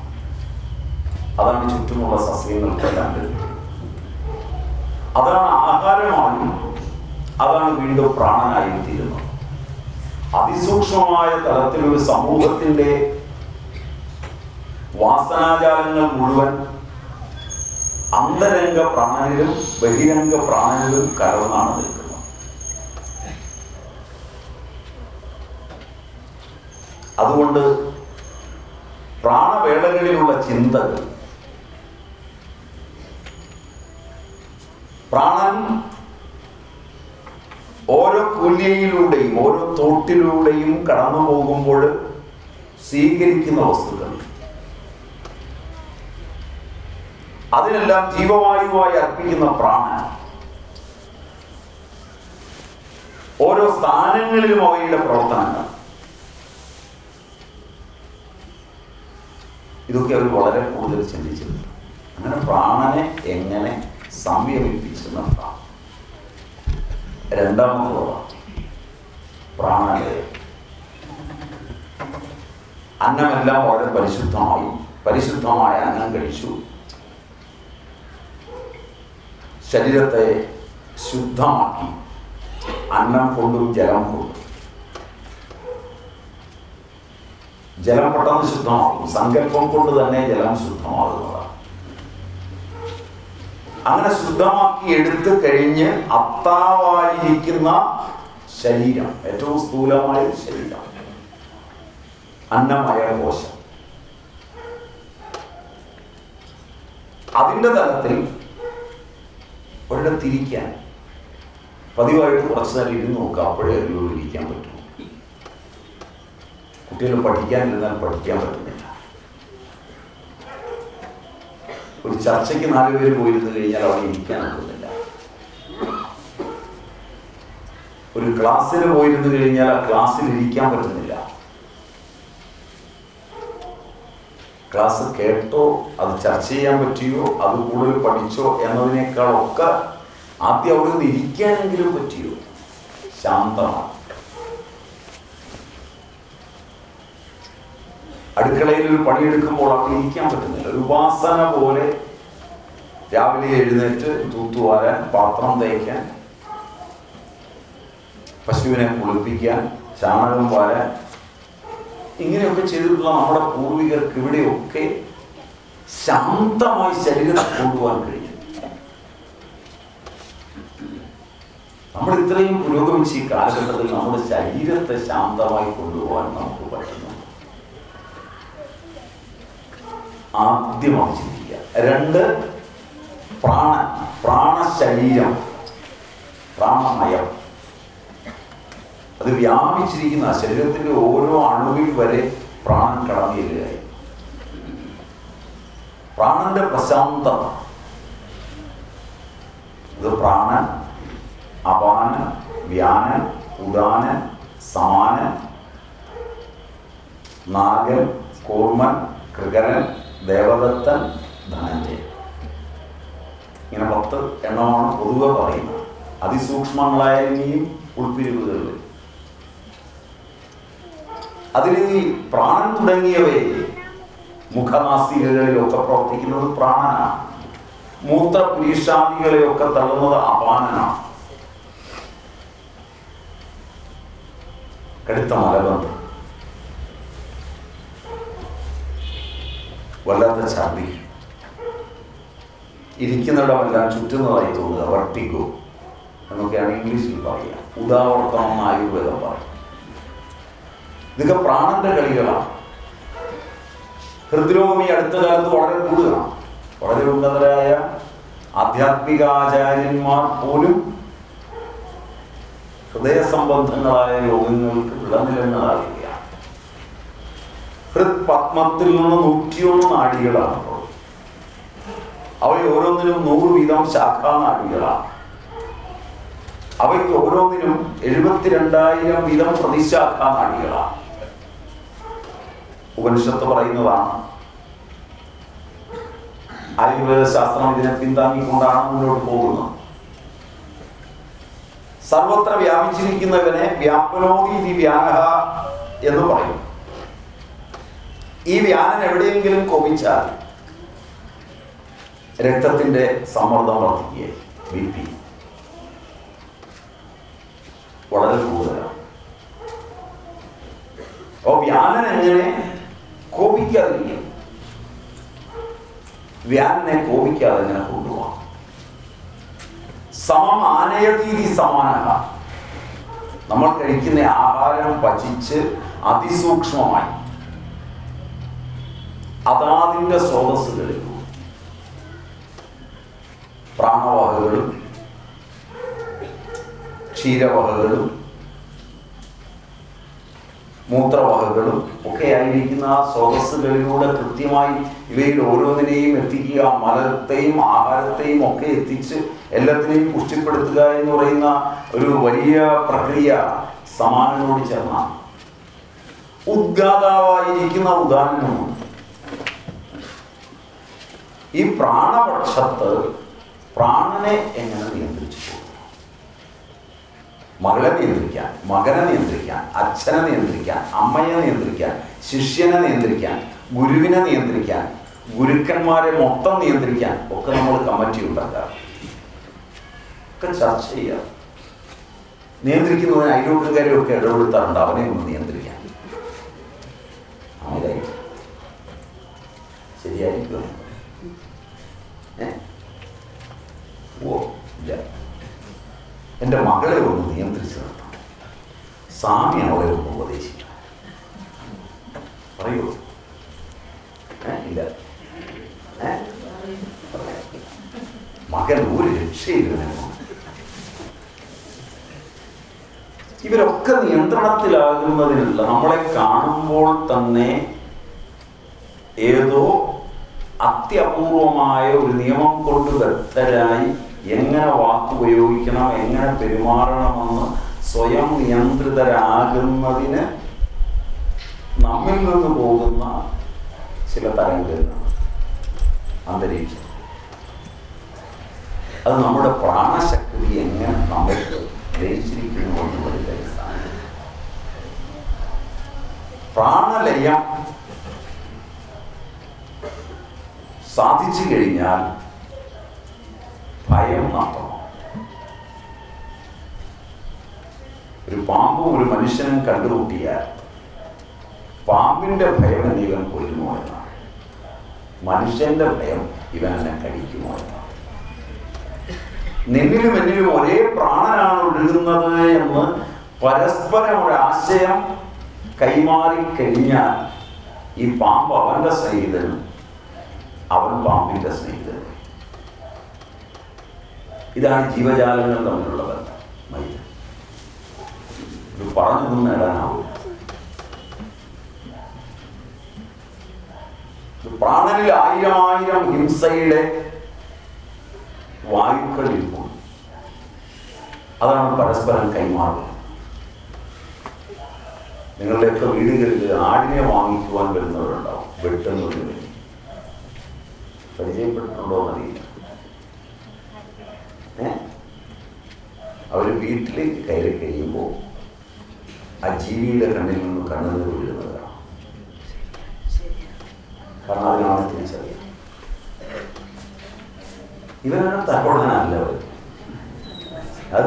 അതാണ് ചുറ്റുമുള്ള സസ്യങ്ങൾക്കെല്ലാം അതാണ് ആഹാരമായി അതാണ് വീണ്ടും പ്രാണനായി തീരുന്നത്. അതിസൂക്ഷ്മമായ തലത്തിൽ ഒരു സമൂഹത്തിന്റെ വാസനാജാലങ്ങൾ മുഴുവൻ അന്തരംഗ പ്രാണനിലും ബഹിരംഗ പ്രാണനിലും കലർന്നാണ് നിൽക്കുന്നത്. അതുകൊണ്ട് പ്രാണവേളകളിലുള്ള ചിന്തകൾ പ്രാണൻ ഓരോ കുല്യയിലൂടെയും ഓരോ തോട്ടിലൂടെയും കടന്നു പോകുമ്പോൾ സ്വീകരിക്കുന്ന വസ്തുക്കൾ. അതിനെല്ലാം ജീവവായുവായി അർപ്പിക്കുന്ന പ്രാണൻ. ഓരോ സ്ഥാനങ്ങളിലും അവയുടെ പ്രവർത്തനങ്ങൾ. ഇതൊക്കെ അവർ വളരെ കൂടുതൽ ചിന്തിച്ചിട്ടുണ്ട്. അങ്ങനെ പ്രാണനെ എങ്ങനെ സംയമിപ്പിച്ചു നിർത്താം? രണ്ടാമതുള്ള പ്രാണാലയം. അന്നമെല്ലാം വളരെ പരിശുദ്ധമായി പരിശുദ്ധമായ അന്നം കഴിച്ചു. ശരീരത്തെ ശുദ്ധമാക്കി. അന്നം കൊണ്ടും ജലം കൊണ്ടും. ജലം പെട്ടെന്ന് ശുദ്ധമാകും. സങ്കല്പം കൊണ്ട് തന്നെ ജലം ശുദ്ധമാകുന്നതാണ്. അങ്ങനെ ശുദ്ധമാക്കി എടുത്തു കഴിഞ്ഞ് അത്താവായിരിക്കുന്ന ശരീരം. ഏറ്റവും സ്ഥൂലമായ ശരീരം. അന്നമയ കോശം. അതിന്റെ തലത്തിൽ ഒരിടം തിരിക്കാൻ പതിവായിട്ട് കുറച്ച് നേരം ഇരുന്ന് നോക്കുക. അപ്പോഴേ ഇരിക്കാൻ പറ്റും. കുട്ടികൾ പഠിക്കാനിരുന്നാൽ പഠിക്കാൻ പറ്റുന്നില്ല ഒരു ചർച്ചയ്ക്ക് നാല് പേര് പോയിരുന്നു കഴിഞ്ഞാൽ അവിടെ ഇരിക്കാൻ ഒക്കുന്നില്ല ഒരു ക്ലാസ്സിൽ പോയിരുന്നു കഴിഞ്ഞാൽ ആ ക്ലാസ്സിൽ ഇരിക്കാൻ പറ്റുന്നില്ല. ക്ലാസ് കേട്ടോ അത് ചർച്ച ചെയ്യാൻ പറ്റിയോ അത് കൂടുതൽ പഠിച്ചോ എന്നതിനേക്കാളൊക്കെ ആദ്യം അവിടെ നിന്ന് ഇരിക്കാനെങ്കിലും പറ്റിയോ? ശാന്തമാണ്. അടുക്കളയിൽ ഒരു പണിയെടുക്കുമ്പോൾ അവിടെ ഇരിക്കാൻ പറ്റുന്നില്ല. ഒരു ഉപാസന പോലെ രാവിലെ എഴുന്നേറ്റ് തൂത്തുവാരാൻ പാത്രം തേക്കാൻ പശുവിനെ കുളിപ്പിക്കാൻ ചാണകം വാരാൻ ഇങ്ങനെയൊക്കെ ചെയ്തിട്ടുള്ള നമ്മുടെ പൂർവികർക്ക് ഇവിടെയൊക്കെ ശാന്തമായി ശരീരം കൊണ്ടുപോകാൻ കഴിയും. നമ്മൾ ഇത്രയും പുരോഗമിച്ച ഈ കാലഘട്ടത്തിൽ നമ്മുടെ ശരീരത്തെ ശാന്തമായി കൊണ്ടുപോകാൻ നമുക്ക് പറ്റുന്നു. ആദ്യമായി ചിന്തിക്കുക രണ്ട് പ്രാണ പ്രാണശരീരം പ്രാണമയം. അത് വ്യാപിച്ചിരിക്കുന്ന ശരീരത്തിന്റെ ഓരോ അണുവിൽ വരെ പ്രാണൻ കടന്നു ചെല്ലുകയായി പ്രാണന്റെ പ്രശാന്തം. ഇത് പ്രാണൻ അപാന വ്യാനൻ ഉദാനൻ സമാനൻ നാഗൻ കൂർമൻ കൃകരൻ ദേവദത്തൻ ധനഞ്ജയൻ ഇങ്ങനെ പത്ത് എണ്ണമാണ് പൊതുവെ പറയുന്നത്. അതിസൂക്ഷ്മങ്ങളായ ഇനിയും ഉൾപ്പിരിവുകളിൽ. അതിൽ ഈ പ്രാണൻ തുടങ്ങിയവയെ മുഖനാസികകളിലൊക്കെ പ്രവർത്തിക്കുന്നത് പ്രാണനാണ്. മൂത്ര പുരീഷാദികളെയൊക്കെ തള്ളുന്നത് അപാനനാണ്. കടുത്ത മലബന്ധം. വല്ലാത്ത ഛർദി ഇരിക്കുന്നിടമെല്ലാം ചുറ്റുന്നതായി തോന്നുക വർട്ടിക്കോ എന്നൊക്കെയാണ് ഇംഗ്ലീഷിൽ പറയുക. ഉദാവർത്തനം എന്ന് ആയുർവേദം പറയും ഇതൊക്കെ പ്രാണന്റെ കളികളാണ്. ഹൃദ്രോമി അടുത്ത കാലത്ത് വളരെ കൂടുതലാണ്. വളരെ ഉന്നതരായ ആധ്യാത്മികാചാര്യന്മാർ പോലും ഹൃദയ സംബന്ധങ്ങളായ രോഗങ്ങൾക്ക് അറിയുകയാണ് ഹൃത്പത്മത്തിൽ നിന്ന് നൂറ്റിയൊന്ന് നാടികളാണ് അവയിൽ ഓരോന്നിനും നൂറ് വീതം ശാഖാനാടികളാണ് അവയ്ക്ക് ഓരോന്നിനും എഴുപത്തിരണ്ടായിരം വീതം പ്രതിശാഖാ പ്രതിശാഖാനാടികളാണ് ഉപനിഷത്ത് പറയുന്നതാണ് ആയുർവേദ ശാസ്ത്രം ഇതിനെ പിന്താങ്ങിക്കൊണ്ടാണ് മുന്നോട്ട് പോകുന്നത്. സർവത്ര വ്യാപിച്ചിരിക്കുന്നവനെ വ്യാപനോതി വ്യാഹ എന്ന് പറയും. ഈ വ്യാനൻ എവിടെയെങ്കിലും കോപിച്ചാൽ രക്തത്തിന്റെ സമ്മർദ്ദം വർദ്ധിക്കുകയായി ബി പി വളരെ കൂടുതലാണ്. അപ്പൊ വ്യാനൻ എങ്ങനെ കോപിക്കാതിരിക്കും വ്യാനനെ കോപിക്കാതെ എങ്ങനെ കൊണ്ടുപോകാം? സമം ആനയതീതി സമാന നമ്മൾ കഴിക്കുന്ന ആഹാരം പചിച്ച് അതിസൂക്ഷ്മമായി. അതാതിന്റെ സ്രോതസ്സുകളിൽ പ്രാണവാഹകളും ക്ഷീരവാഹകളും മൂത്രവാഹകളും ഒക്കെ ആയിരിക്കുന്ന ആ സ്രോതസ്സുകളിലൂടെ കൃത്യമായി ഇവയിൽ ഓരോന്നിനെയും എത്തിക്കുക മലത്തെയും ആഹാരത്തെയും ഒക്കെ എത്തിച്ച് എല്ലാത്തിനെയും പുഷ്ടിപ്പെടുത്തുക എന്ന് പറയുന്ന ഒരു വലിയ പ്രക്രിയ സമാനനോട് ചേർന്നാണ്. ഉദ്ഗാതാവായിരിക്കുന്ന ഉദാഹരണമുണ്ട് ഈ പ്രാണപക്ഷത്ത് പ്രാണനെ എങ്ങനെ നിയന്ത്രിച്ചു മകളെ നിയന്ത്രിക്കാൻ മകനെ നിയന്ത്രിക്കാൻ അച്ഛനെ നിയന്ത്രിക്കാൻ അമ്മയെ നിയന്ത്രിക്കാൻ ശിഷ്യനെ നിയന്ത്രിക്കാൻ ഗുരുവിനെ നിയന്ത്രിക്കാൻ ഗുരുക്കന്മാരെ മൊത്തം നിയന്ത്രിക്കാൻ ഒക്കെ നമ്മൾ കമ്മിറ്റി ഉണ്ടാക്കാം. ഒക്കെ ചർച്ച ചെയ്യാം. നിയന്ത്രിക്കുന്നതിന് അയൽവക്കക്കാരും ഒക്കെ ഇടപെടുത്താറുണ്ട്. അവനെ ഒന്ന് നിയന്ത്രിക്കാൻ. ശരിയായിരിക്കും? ഓ ഇല്ല. എന്റെ മകളെ ഒന്ന് നിയന്ത്രിച്ചു നടത്താം. സ്വാമി അവളെ ഒന്ന് ഉപദേശിക്കണം പറയൂ? ഇല്ല? മകൻ ഒരു രക്ഷയില്ല ഇവരൊക്കെ നിയന്ത്രണത്തിലാകുന്നതിനുള്ള നമ്മളെ കാണുമ്പോൾ തന്നെ ഏതോ അത്യപൂർവമായ ഒരു നിയമം കൊണ്ട് ബദ്ധരായി എങ്ങനെ വാക്കുപയോഗിക്കണം എങ്ങനെ പെരുമാറണമെന്ന് സ്വയം നിയന്ത്രിതരാകുന്നതിന് നമ്മിൽ നിന്ന് പോകുന്ന ചില തരംഗങ്ങൾ അന്തരീക്ഷം. അത് നമ്മുടെ പ്രാണശക്തി എങ്ങനെ നമുക്ക് അടിസ്ഥാനം പ്രാണലയം സാധിച്ചു കഴിഞ്ഞാൽ ഭയം നഷ്ടമാവും ഒരു പാമ്പും ഒരു മനുഷ്യനും കണ്ടുമുട്ടിയാൽ പാമ്പിന്റെ ഭയം എന്നെ ഇവൻ കൊല്ലുമോ എന്നാണ്. മനുഷ്യന്റെ ഭയം ഇവൻ എന്നെ കഴിക്കുമോ എന്നാണ്. നിന്നിലും എന്നിലും ഒരേ പ്രാണനാണ് ഒഴുകുന്നത് എന്ന് പരസ്പരം ഒരു ആശയം കൈമാറി കഴിഞ്ഞാൽ ഈ പാമ്പ് അവന്റെ സ്നേഹിതനും അവൻ പാമ്പിന്റെ സ്നേഹിതൻ ഇതാണ് ജീവജാലങ്ങൾ തമ്മിലുള്ള ബന്ധം. മൈത ഇത് പറഞ്ഞൊന്നും നേടാനാവില്ല ഇത് പ്രാണനിൽ ആയിരം ആയിരം ഹിംസയുടെ വായുക്കൾ ഇരിക്കും അതാണ് പരസ്പരം കൈമാറുന്നത് നിങ്ങളുടെയൊക്കെ വീടുകളിൽ ആടിനെ വാങ്ങിക്കുവാൻ വരുന്നവരുണ്ടാവും വെട്ടുന്നതിന് വേണ്ടി പരിചയപ്പെട്ടിട്ടുണ്ടോ എന്നറിയില്ല. അവർ വീട്ടിലേക്ക് കയറി കഴിയുമ്പോൾ ആ ജീവിയുടെ കണ്ണിൽ നിന്ന് കണ്ണുനീർ വീഴുന്നതാണ്. കാരണം അതിനാണ് തിരിച്ചറിയാം ഇവനാണ് തകോടനല്ല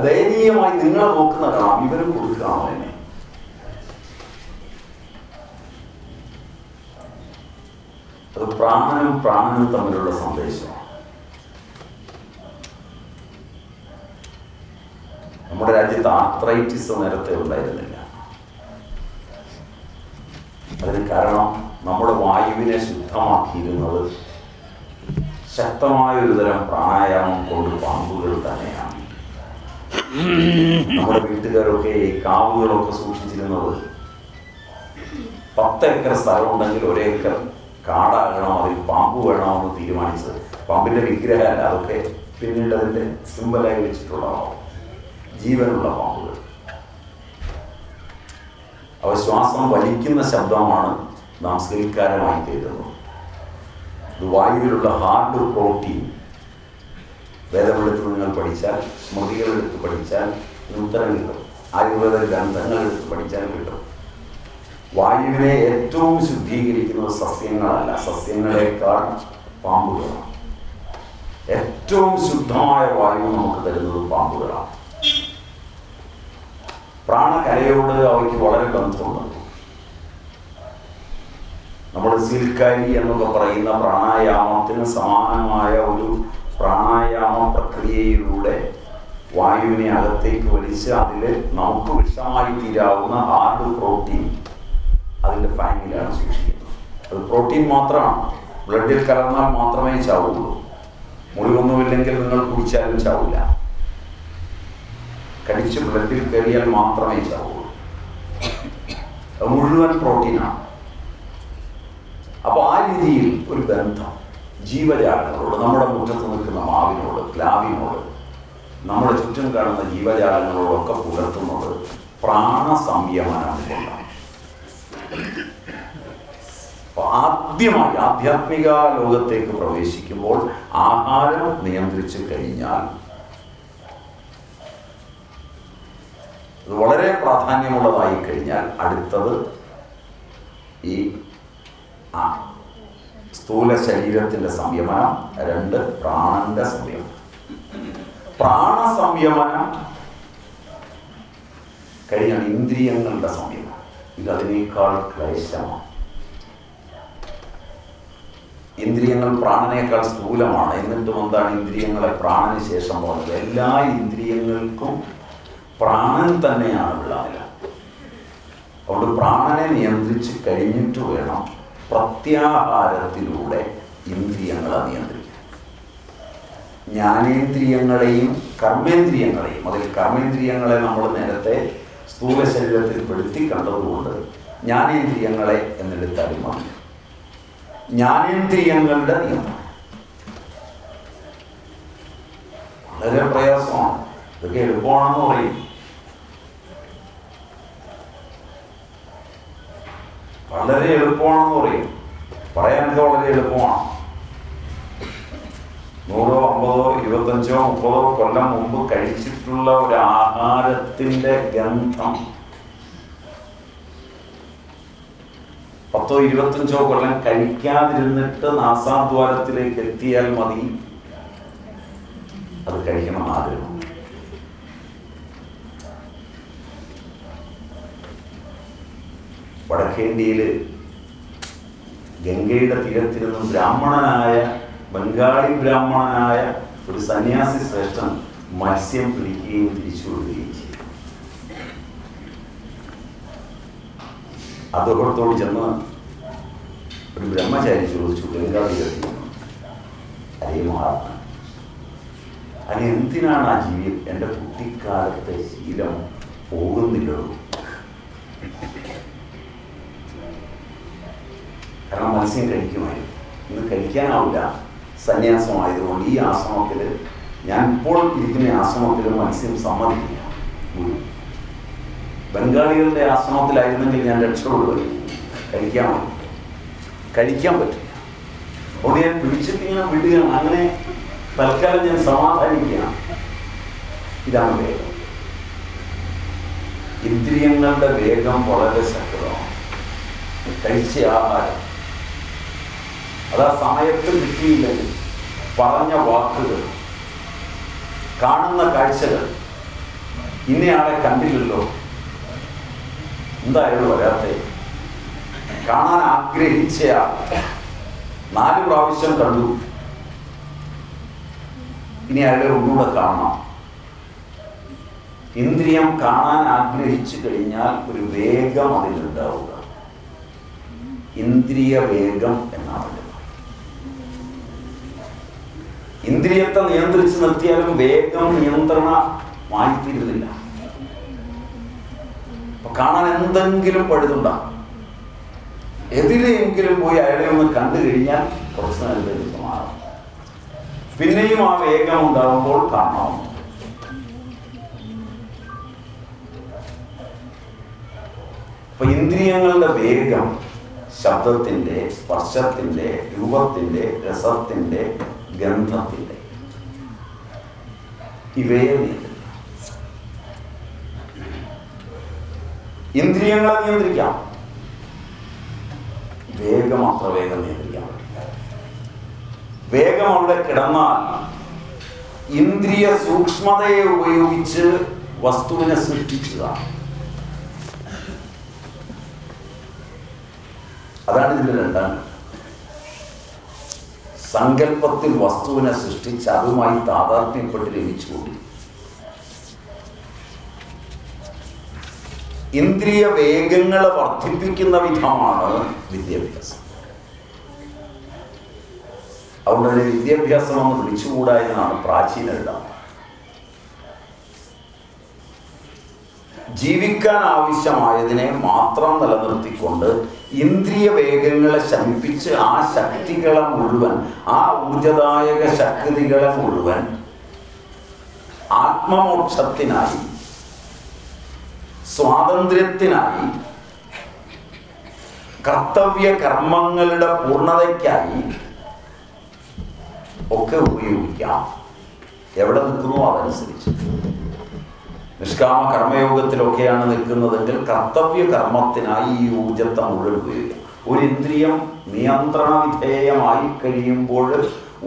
ദയനീയമായി നിങ്ങളെ നോക്കുന്ന കാണാം ഇവരും കൊടുക്കുകയാണോ എന്നെ അത് പ്രാണനും പ്രാണനും തമ്മിലുള്ള സന്ദേശമാണ് നമ്മുടെ രാജ്യത്ത് ആർത്രൈറ്റിസ് നേരത്തെ ഉണ്ടായിരുന്നില്ല. അതിന് കാരണം നമ്മുടെ വായുവിനെ ശുദ്ധമാക്കിയിരുന്നത് ശക്തമായ ഒരു തരം പ്രാണായാമം കൊണ്ട് പാമ്പുകൾ തന്നെയാണ്. നമ്മുടെ വീട്ടുകാരൊക്കെ ഈ കാവുകളൊക്കെ സൂക്ഷിച്ചിരുന്നത് പത്ത് ഏക്കർ സ്ഥലം ഉണ്ടെങ്കിൽ കാടാകണം അതിൽ പാമ്പ് വേണമെന്ന് തീരുമാനിച്ചത്. പാമ്പിന്റെ വിഗ്രഹമല്ല അതൊക്കെ പിന്നീട് അതിന്റെ സിമ്പലായി വെച്ചിട്ടുള്ള ജീവനുള്ള പാമ്പുകൾ. അവ ശ്വാസം വലിക്കുന്ന ശബ്ദമാണ് നാം സ്വീകാരമായി കേൾക്കുന്നത്. ഇത് വായുവിലുള്ള ഹാർഡ് പ്രോട്ടീൻ. വേദമെടുത്ത് നിങ്ങൾ പഠിച്ചാൽ സ്മൃതികളെടുത്ത് പഠിച്ചാൽ ഉത്തരം കിട്ടും ആയുർവേദ ഗ്രന്ഥങ്ങൾ എടുത്ത് പഠിച്ചാൽ കിട്ടും. വായുവിനെ ഏറ്റവും ശുദ്ധീകരിക്കുന്നത് സസ്യങ്ങളല്ല. സസ്യങ്ങളെക്കാൾ പാമ്പുകളാണ്. ഏറ്റവും ശുദ്ധമായ വായു നമുക്ക് തരുന്നത് പാമ്പുകളാണ്. പ്രാണകലയോട് അവയ്ക്ക് വളരെ ബന്ധമുണ്ട്. നമ്മൾ സിൽക്കരി എന്നൊക്കെ പറയുന്ന പ്രാണായാമത്തിന് സമാനമായ ഒരു പ്രാണായാമ പ്രക്രിയയിലൂടെ വായുവിനെ അകത്തേക്ക് വലിച്ച് അതിൽ നമുക്ക് വിഷമായി തീരാവുന്ന ഹാർഡ് പ്രോട്ടീൻ അതിന്റെ ഫാനിലാണ് സൂക്ഷിക്കുന്നത് അത് പ്രോട്ടീൻ മാത്രമാണ്. ബ്ലഡിൽ കലർന്നാൽ മാത്രമേ ചാവുള്ളൂ. മുറിവൊന്നുമില്ലെങ്കിൽ നിങ്ങൾ കുടിച്ചാലും ചാവില്ല. കടിച്ച് ബ്ലഡിൽ കയറിയാൽ മാത്രമേ ചാവുള്ളൂ. അത് മുഴുവൻ പ്രോട്ടീനാണ് അപ്പോൾ ആ രീതിയിൽ ഒരു ബന്ധം ജീവജാലങ്ങളോട് നമ്മുടെ മുറ്റത്ത് നിൽക്കുന്ന മാവിനോട് പ്ലാവിനോട് നമ്മുടെ ചുറ്റും കാണുന്ന ജീവജാലങ്ങളോടൊക്കെ പുലർത്തുന്നത് പ്രാണസംയമനം കൊണ്ടാണ് ആദ്യമായി ആധ്യാത്മിക ലോകത്തേക്ക് പ്രവേശിക്കുമ്പോൾ ആഹാരം നിയന്ത്രിച്ചു കഴിഞ്ഞാൽ വളരെ പ്രാധാന്യമുള്ളതായി കഴിഞ്ഞാൽ അടുത്തത് ഈ സ്ഥൂല ശരീരത്തിന്റെ സംയമനം രണ്ട് പ്രാണന്റെ സംയമനം. പ്രാണസംയമനം കഴിഞ്ഞാൽ ഇന്ദ്രിയങ്ങളുടെ സംയമനം. ഇത് അതിനേക്കാൾ ക്ലേശമാണ്. ഇന്ദ്രിയങ്ങൾ പ്രാണനേക്കാൾ സ്ഥൂലമാണ്. എന്നിട്ടും എന്താണ് ഇന്ദ്രിയങ്ങളെ പ്രാണന് ശേഷം പോകുന്നത്? എല്ലാ ഇന്ദ്രിയങ്ങൾക്കും പ്രാണൻ തന്നെയാണ് വിളാനില അതുകൊണ്ട് പ്രാണനെ നിയന്ത്രിച്ച് കഴിഞ്ഞിട്ട് വേണം പ്രത്യാഹാരത്തിലൂടെ ഇന്ദ്രിയങ്ങളെ നിയന്ത്രിക്കാൻ. ജ്ഞാനേന്ദ്രിയങ്ങളെയും കർമ്മേന്ദ്രിയങ്ങളെയും അതിൽ കർമ്മേന്ദ്രിയങ്ങളെ നമ്മൾ നേരത്തെ സ്ഥൂല ശരീരത്തിൽ പെടുത്തി കണ്ടതുകൊണ്ട് ജ്ഞാനേന്ദ്രിയങ്ങളെ എന്നെടുത്താലും മാറി ജ്ഞാനേന്ദ്രിയങ്ങളുടെ നിയമം. വളരെ പ്രയാസമാണ്. ഇതൊക്കെ എളുപ്പമാണെന്ന് പറയും. വളരെ എളുപ്പമാണെന്ന് പറയും. പറയാനൊക്കെ വളരെ എളുപ്പമാണ്. നൂറോ അമ്പതോ ഇരുപത്തഞ്ചോ മുപ്പതോ കൊല്ലം മുമ്പ് കഴിച്ചിട്ടുള്ള ഒരു ആഹാരത്തിന്റെ ഗന്ധം പത്തോ ഇരുപത്തഞ്ചോ കൊല്ലം കഴിക്കാതിരുന്നിട്ട് നാസാദ്വാരത്തിലേക്ക് എത്തിയാൽ മതി. അത് കഴിക്കണം ആഗ്രഹം വടക്കേന്ത്യയിൽ ഗംഗയുടെ തീരത്തിരുന്ന് ബ്രാഹ്മണനായ ബംഗാളി ബ്രാഹ്മണനായ ഒരു സന്യാസി ശ്രേഷ്ഠൻ മത്സ്യം പിടിക്കുകയും തിരിച്ചു വിടുകയും ചെയ്തു. അദ്ദേഹത്തോട് ചെന്ന് ഒരു ബ്രഹ്മചാരി ചോദിച്ചു തീരത്തിൽ അതേ മഹാത്മ അത് എന്തിനാണ് ആ ജീവി എന്റെ കുട്ടിക്കാലത്തെ ശീലം പോകുന്നില്ലോ? കാരണം മത്സ്യം കഴിക്കുമായിരുന്നു. ഇന്ന് കഴിക്കാനാവില്ല. സന്യാസമായതുകൊണ്ട് ഈ ആശ്രമത്തിൽ ഞാൻ ഇപ്പോൾ ഇരിക്കുന്ന ആശ്രമത്തിൽ മത്സ്യം സമ്മതിക്കില്ല. ബംഗാളികളുടെ ആശ്രമത്തിലായിരുന്നെങ്കിൽ ഞാൻ രക്ഷപ്പെടുക കഴിക്കാൻ കഴിക്കാൻ പറ്റില്ല. അതുകൊണ്ട് ഞാൻ പിടിച്ചിട്ട് ഇങ്ങനെ വിടുകയാണ്. അങ്ങനെ തൽക്കാലം ഞാൻ സമാധാനിക്കുകയാണ് ഇതാണ് വേഗം. ഇന്ദ്രിയങ്ങളുടെ വേഗം വളരെ ശക്തമാണ്. കഴിച്ച ആഹാരം അത് ആ സമയത്ത് കിട്ടിയില്ലെങ്കിൽ പറഞ്ഞ വാക്കുകൾ കാണുന്ന കാഴ്ചകൾ ഇന്നയാളെ കണ്ടില്ലല്ലോ. എന്തായാലും വരാത്തെ? കാണാൻ ആഗ്രഹിച്ച നാല് പ്രാവശ്യം കണ്ടു. ഇനി അയാളെ ഒന്നുകൂടെ കാണണം. ഇന്ദ്രിയം കാണാൻ ആഗ്രഹിച്ചു കഴിഞ്ഞാൽ ഒരു വേഗം അതിലുണ്ടാവുക. ഇന്ദ്രിയ വേഗം എന്നാണ്. ഇന്ദ്രിയത്തെ നിയന്ത്രിച്ച് നിർത്തിയാലും വേഗം നിയന്ത്രണമായിത്തീരുന്നില്ല അപ്പൊ കാണാൻ എന്തെങ്കിലും പഴുതുണ്ടാകും എതിരെയെങ്കിലും പോയി അയാളെ ഒന്ന് കണ്ടു കഴിഞ്ഞാൽ നേരത്തേക്ക് മാറും. പിന്നെയും ആ വേഗം ഉണ്ടാകുമ്പോൾ കാണാം. അപ്പൊ ഇന്ദ്രിയങ്ങളുടെ വേഗം ശബ്ദത്തിന്റെ സ്പർശത്തിന്റെ രൂപത്തിന്റെ രസത്തിന്റെ ഗന്ധത്തിന്റെ ഇവയെ ഇന്ദ്രിയങ്ങളെ നിയന്ത്രിക്കാം. വേഗം അത്ര വേഗം നിയന്ത്രിക്കാൻ വേഗം അവിടെ കിടന്നാൽ ഇന്ദ്രിയ സൂക്ഷ്മതയെ ഉപയോഗിച്ച് വസ്തുവിനെ സൃഷ്ടിച്ചതാണ് അതാണ് ഇതിന്റെ രണ്ടാം. സങ്കല്പത്തിൽ വസ്തുവിനെ സൃഷ്ടിച്ച് അതുമായി താതാത്മ്യപ്പെട്ട് ലഭിച്ചുകൊണ്ടി ഇന്ദ്രിയ വേഗങ്ങളെ വർദ്ധിപ്പിക്കുന്ന വിധമാണ് വിദ്യാഭ്യാസം. അതുകൊണ്ട് തന്നെ വിദ്യാഭ്യാസം ഒന്ന് വിളിച്ചുകൂടാ എന്നാണ് പ്രാചീനരുടെ ജീവിക്കാൻ ആവശ്യമായതിനെ മാത്രം നിലനിർത്തിക്കൊണ്ട് ഇന്ദ്രിയ വേഗങ്ങളെ ശമിപ്പിച്ച് ആ ശക്തികളെ മുഴുവൻ ആ ഊർജദായക ശക്തികളെ മുഴുവൻ ആത്മമോക്ഷത്തിനായി സ്വാതന്ത്ര്യത്തിനായി കർത്തവ്യ കർമ്മങ്ങളുടെ പൂർണതയ്ക്കായി ഒക്കെ ഉപയോഗിക്കാം. എവിടെ നിൽക്കുന്നു അതനുസരിച്ച്. നിഷ്കാമ കർമ്മയോഗത്തിലൊക്കെയാണ് നിൽക്കുന്നതെങ്കിൽ കർത്തവ്യ കർമ്മത്തിനായി ഈ ഊർജത്തെ മുഴുവൻ ഉപയോഗിക്കാം. ഒരു ഇന്ദ്രിയം നിയന്ത്രണ വിധേയമായി കഴിയുമ്പോൾ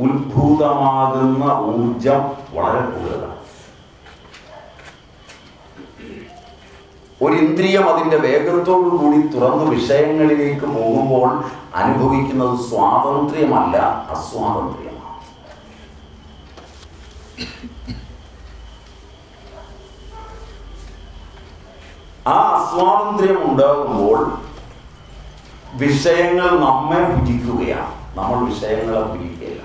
ഉത്ഭൂതമാകുന്ന ഊർജം വളരെ കൂടുതലാണ്. ഒരു ഇന്ദ്രിയം അതിന്റെ വേഗത്തോടു കൂടി തുറന്ന് വിഷയങ്ങളിലേക്ക് പോകുമ്പോൾ അനുഭവിക്കുന്നത് സ്വാതന്ത്ര്യമല്ല അസ്വാതന്ത്ര്യമാണ്. ആ അസ്വാതന്ത്ര്യം ഉണ്ടാകുമ്പോൾ വിഷയങ്ങൾ നമ്മെ ഭുജിക്കുകയാണ്. നമ്മൾ വിഷയങ്ങളെ ഭുജിക്കുകയില്ല.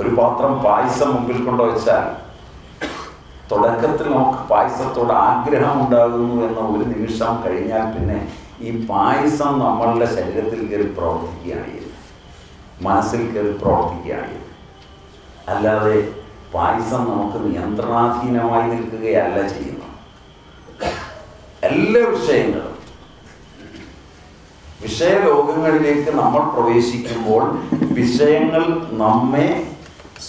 ഒരു പാത്രം പായസം മുമ്പിൽ കൊണ്ടുവച്ചാൽ തുടക്കത്തിൽ നമുക്ക് പായസത്തോട് ആഗ്രഹം ഉണ്ടാകുന്നു എന്ന ഒരു നിമിഷം കഴിഞ്ഞാൽ പിന്നെ ഈ പായസം നമ്മളുടെ ശരീരത്തിൽ കയറി പ്രവർത്തിക്കുകയാണ് മനസ്സിൽ കയറി പ്രവർത്തിക്കുകയാണ് അല്ലാതെ പായസം നമുക്ക് നിയന്ത്രണാധീനമായി നിൽക്കുകയല്ല ചെയ്യുന്നത്. എല്ലാ വിഷയങ്ങളും. വിഷയലോകങ്ങളിലേക്ക് നമ്മൾ പ്രവേശിക്കുമ്പോൾ വിഷയങ്ങൾ നമ്മെ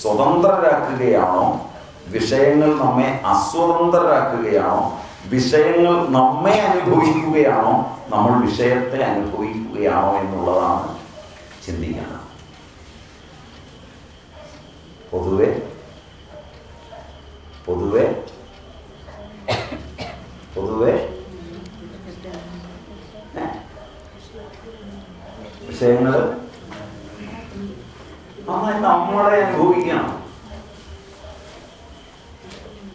സ്വതന്ത്രരാക്കുകയാണോ? വിഷയങ്ങൾ നമ്മെ അസ്വതന്ത്രരാക്കുകയാണോ? വിഷയങ്ങൾ നമ്മെ അനുഭവിക്കുകയാണോ? നമ്മൾ വിഷയത്തെ അനുഭവിക്കുകയാണോ എന്നുള്ളതാണ് ചിന്തിക്കുന്നത് പൊതുവെ പൊതുവെ പൊതുവെ വിഷയങ്ങൾ നന്നായി നമ്മളെ അനുഭവിക്കണം.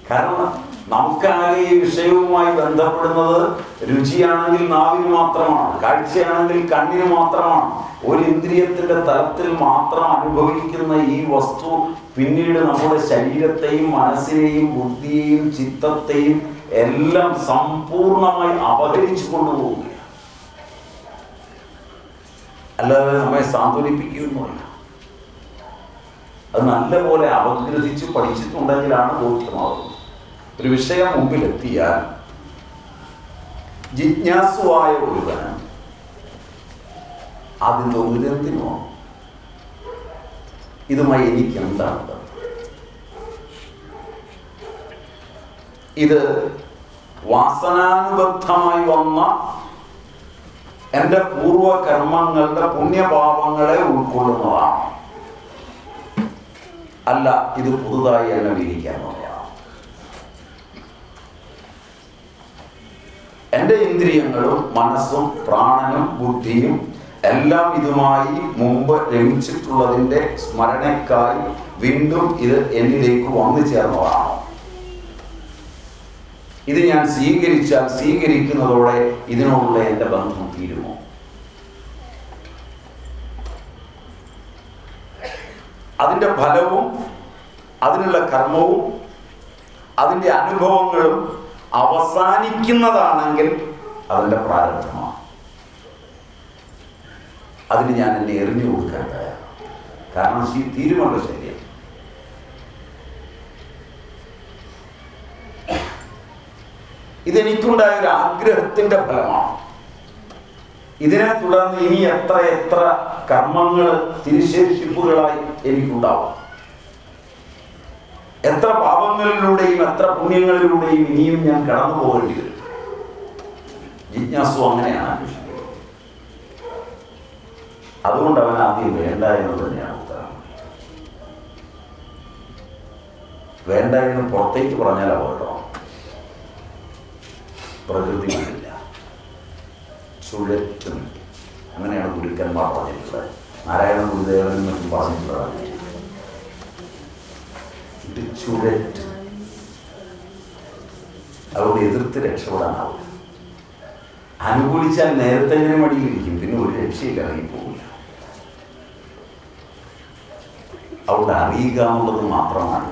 കാരണം നമുക്കാകെ ഈ വിഷയവുമായി ബന്ധപ്പെടുന്നത് രുചിയാണെങ്കിൽ നാവിന് മാത്രമാണ് കാഴ്ചയാണെങ്കിൽ കണ്ണിന് മാത്രമാണ്. ഒരു ഇന്ദ്രിയത്തിന്റെ തലത്തിൽ മാത്രം അനുഭവിക്കുന്ന ഈ വസ്തു പിന്നീട് നമ്മുടെ ശരീരത്തെയും മനസ്സിനെയും ബുദ്ധിയെയും ചിത്തത്തെയും എല്ലാം സമ്പൂർണമായി അപഹരിച്ചു കൊണ്ടുപോവുകയാണ്. അല്ലാതെ നമ്മെ സാന്ത്വനിപ്പിക്കുന്നുമില്ല. അത് നല്ലപോലെ അവഗ്രഹിച്ച് പഠിച്ചിട്ടുണ്ടെങ്കിലാണ് ബോധ്യമാകുന്നത് ഒരു വിഷയം മുമ്പിലെത്തിയാൽ ജിജ്ഞാസുവായ ഒരുവന് അതിന്റെ ഒന്നിലെന്തിനോ ഇതുമായി എനിക്ക് എന്താണ് ഇത് വാസനാനുബദ്ധമായി വന്ന എന്റെ പൂർവകർമ്മങ്ങളുടെ പുണ്യപാപങ്ങളെ ഉൾക്കൊള്ളുന്നതാണ്. അല്ല ഇത് പുതുതായി എന്നെ വിരിക്കാനുള്ളതാണ് എന്റെ ഇന്ദ്രിയങ്ങളും മനസ്സും പ്രാണനും ബുദ്ധിയും എല്ലാം ഇതുമായി മുമ്പ് രമിച്ചിട്ടുള്ളതിന്റെ സ്മരണയ്ക്കായി വീണ്ടും ഇത് എന്നിലേക്ക് വന്നു ചേർന്നതാണ് ഇത് ഞാൻ സ്വീകരിച്ചാൽ സ്വീകരിക്കുന്നതോടെ ഇതിനോടുള്ള എന്റെ ബന്ധം തീരുമോ? അതിന്റെ ഫലവും അതിനുള്ള കർമ്മവും അതിന്റെ അനുഭവങ്ങളും അവസാനിക്കുന്നതാണെങ്കിൽ അതിന്റെ പ്രാരംഭമാണ്. അതിന് ഞാൻ എന്നെ എറിഞ്ഞു കൊടുക്കാൻ തയ്യാറാണ്. കാരണം തീരുമാനം ശരിയാണ് ഇതെനിക്കുണ്ടായ ഒരു ആഗ്രഹത്തിന്റെ ഫലമാണ്. ഇതിനെ തുടർന്ന് ഇനി എത്ര എത്ര കർമ്മങ്ങൾ തിരിശേഷിപ്പുകളായി എനിക്കുണ്ടാവും. എത്ര പാപങ്ങളിലൂടെയും എത്ര പുണ്യങ്ങളിലൂടെയും ഇനിയും ഞാൻ കടന്നു പോകേണ്ടി വരും. ജിജ്ഞാസു അങ്ങനെയാണ് അതുകൊണ്ട് അവൻ ആദ്യം വേണ്ട എന്ന് തന്നെയാണ് ഉത്തരം. വേണ്ട എന്ന് പുറത്തേക്ക് പറഞ്ഞാൽ അപകടമാണ് പ്രകൃതി കാണില്ല ചുഴറ്റും. അങ്ങനെയാണ് ഗുരുക്കന്മാർ പറഞ്ഞിട്ടുള്ളത്. നാരായണ ഗുരുദേവനും മറ്റും പറഞ്ഞിട്ടുള്ളതാണ്. ഇത് ചുഴറ്റ്. അതുകൊണ്ട് എതിർത്ത് രക്ഷപ്പെടാനാവില്ല. അനുകൂലിച്ചാൽ നേരത്തെ ഇങ്ങനെ മടിയിലിരിക്കും. പിന്നെ ഒരു രക്ഷയില്ല ഇറങ്ങിപ്പോകില്ല അവിടെ അറിയുക എന്നുള്ളത് മാത്രമാണ്.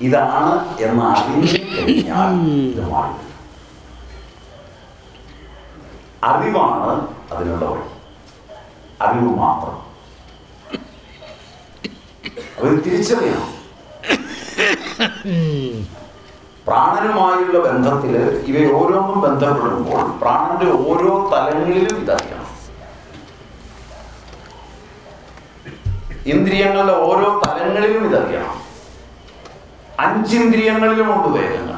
ഇതാണ് എന്ന് അറിഞ്ഞു കഴിഞ്ഞാൽ ഇത് മാറി. അറിവാണ് അതിനുള്ള വഴി അറിവ് മാത്രം. അവർ തിരിച്ചറിയണം. പ്രാണനുമായുള്ള ബന്ധത്തിൽ ഇവ ഓരോന്നും ബന്ധപ്പെടുമ്പോൾ പ്രാണന്റെ ഓരോ തലങ്ങളിലും ഇതറിയണം ഇന്ദ്രിയങ്ങളുടെ ഓരോ തലങ്ങളിലും ഇതറിയണം അഞ്ചിന്ദ്രിയങ്ങളിലുമുണ്ട് വേദന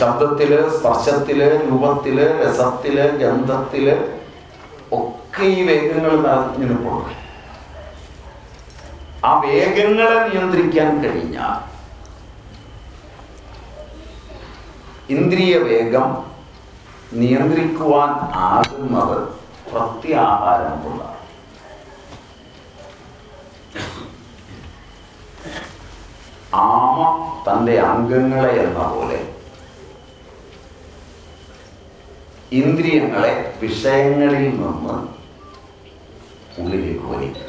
ശബ്ദത്തിൽ സ്പർശത്തിൽ രൂപത്തിൽ രസത്തിൽ ഗന്ധത്തിൽ ഒക്കെ ഈ വേഗങ്ങൾ നിലനിൽപ്പുണ്ട്. ആ വേഗങ്ങളെ നിയന്ത്രിക്കാൻ കഴിഞ്ഞാൽ ഇന്ദ്രിയ വേഗം നിയന്ത്രിക്കുവാൻ ആകുന്നത് പ്രത്യാഹാരം കൊണ്ടാണ് ആമ തന്റെ അംഗങ്ങളെ എന്ന പോലെ. ഇന്ദ്രിയങ്ങളെ വിഷയങ്ങളിൽ നിന്ന് ഉള്ളിലേക്ക് വലിക്കുക.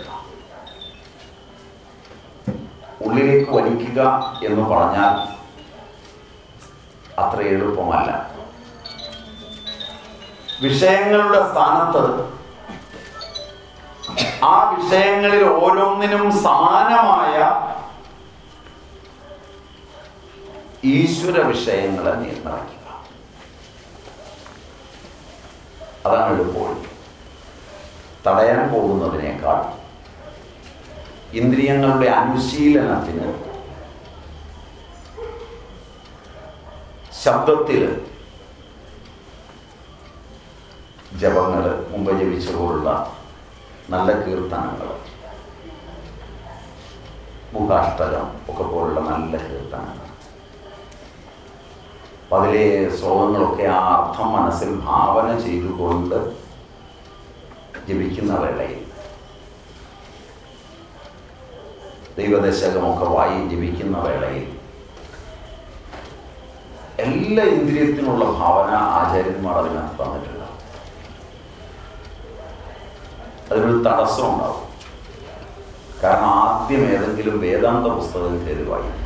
ഉള്ളിലേക്ക് വലിക്കുക എന്ന് പറഞ്ഞാൽ അത്ര എളുപ്പമല്ല. വിഷയങ്ങളുടെ സ്ഥാനത്ത് ആ വിഷയങ്ങളിൽ ഓരോന്നിനും സമാനമായ ഈശ്വര വിഷയങ്ങളെ നിയന്ത്രിക്കുക അതാണ് എളുപ്പം തടയാൻ പോകുന്നതിനേക്കാൾ ഇന്ദ്രിയങ്ങളുടെ അനുശീലനത്തിന് ശബ്ദത്തിൽ ജപങ്ങൾ മുമ്പ് ജപിച്ചതുപോലുള്ള നല്ല കീർത്തനങ്ങൾ മുഖാഷ്ടകം ഒക്കെ പോലുള്ള നല്ല കീർത്തനങ്ങൾ അപ്പൊ അതിലെ ശ്ലോകങ്ങളൊക്കെ ആ അർത്ഥം മനസ്സിൽ ഭാവന ചെയ്തുകൊണ്ട് ജപിക്കുന്ന വേളയിൽ ദൈവദശകമൊക്കെ വായി ജപിക്കുന്ന വേളയിൽ എല്ലാ ഇന്ദ്രിയത്തിനുള്ള ഭാവന ആചാര്യന്മാർ അതിനകത്ത് തന്നിട്ടുണ്ട് അതിനൊരു തടസ്സം ഉണ്ടാവും കാരണം ആദ്യം ഏതെങ്കിലും വേദാന്ത പുസ്തകം കയറി വായിക്കും.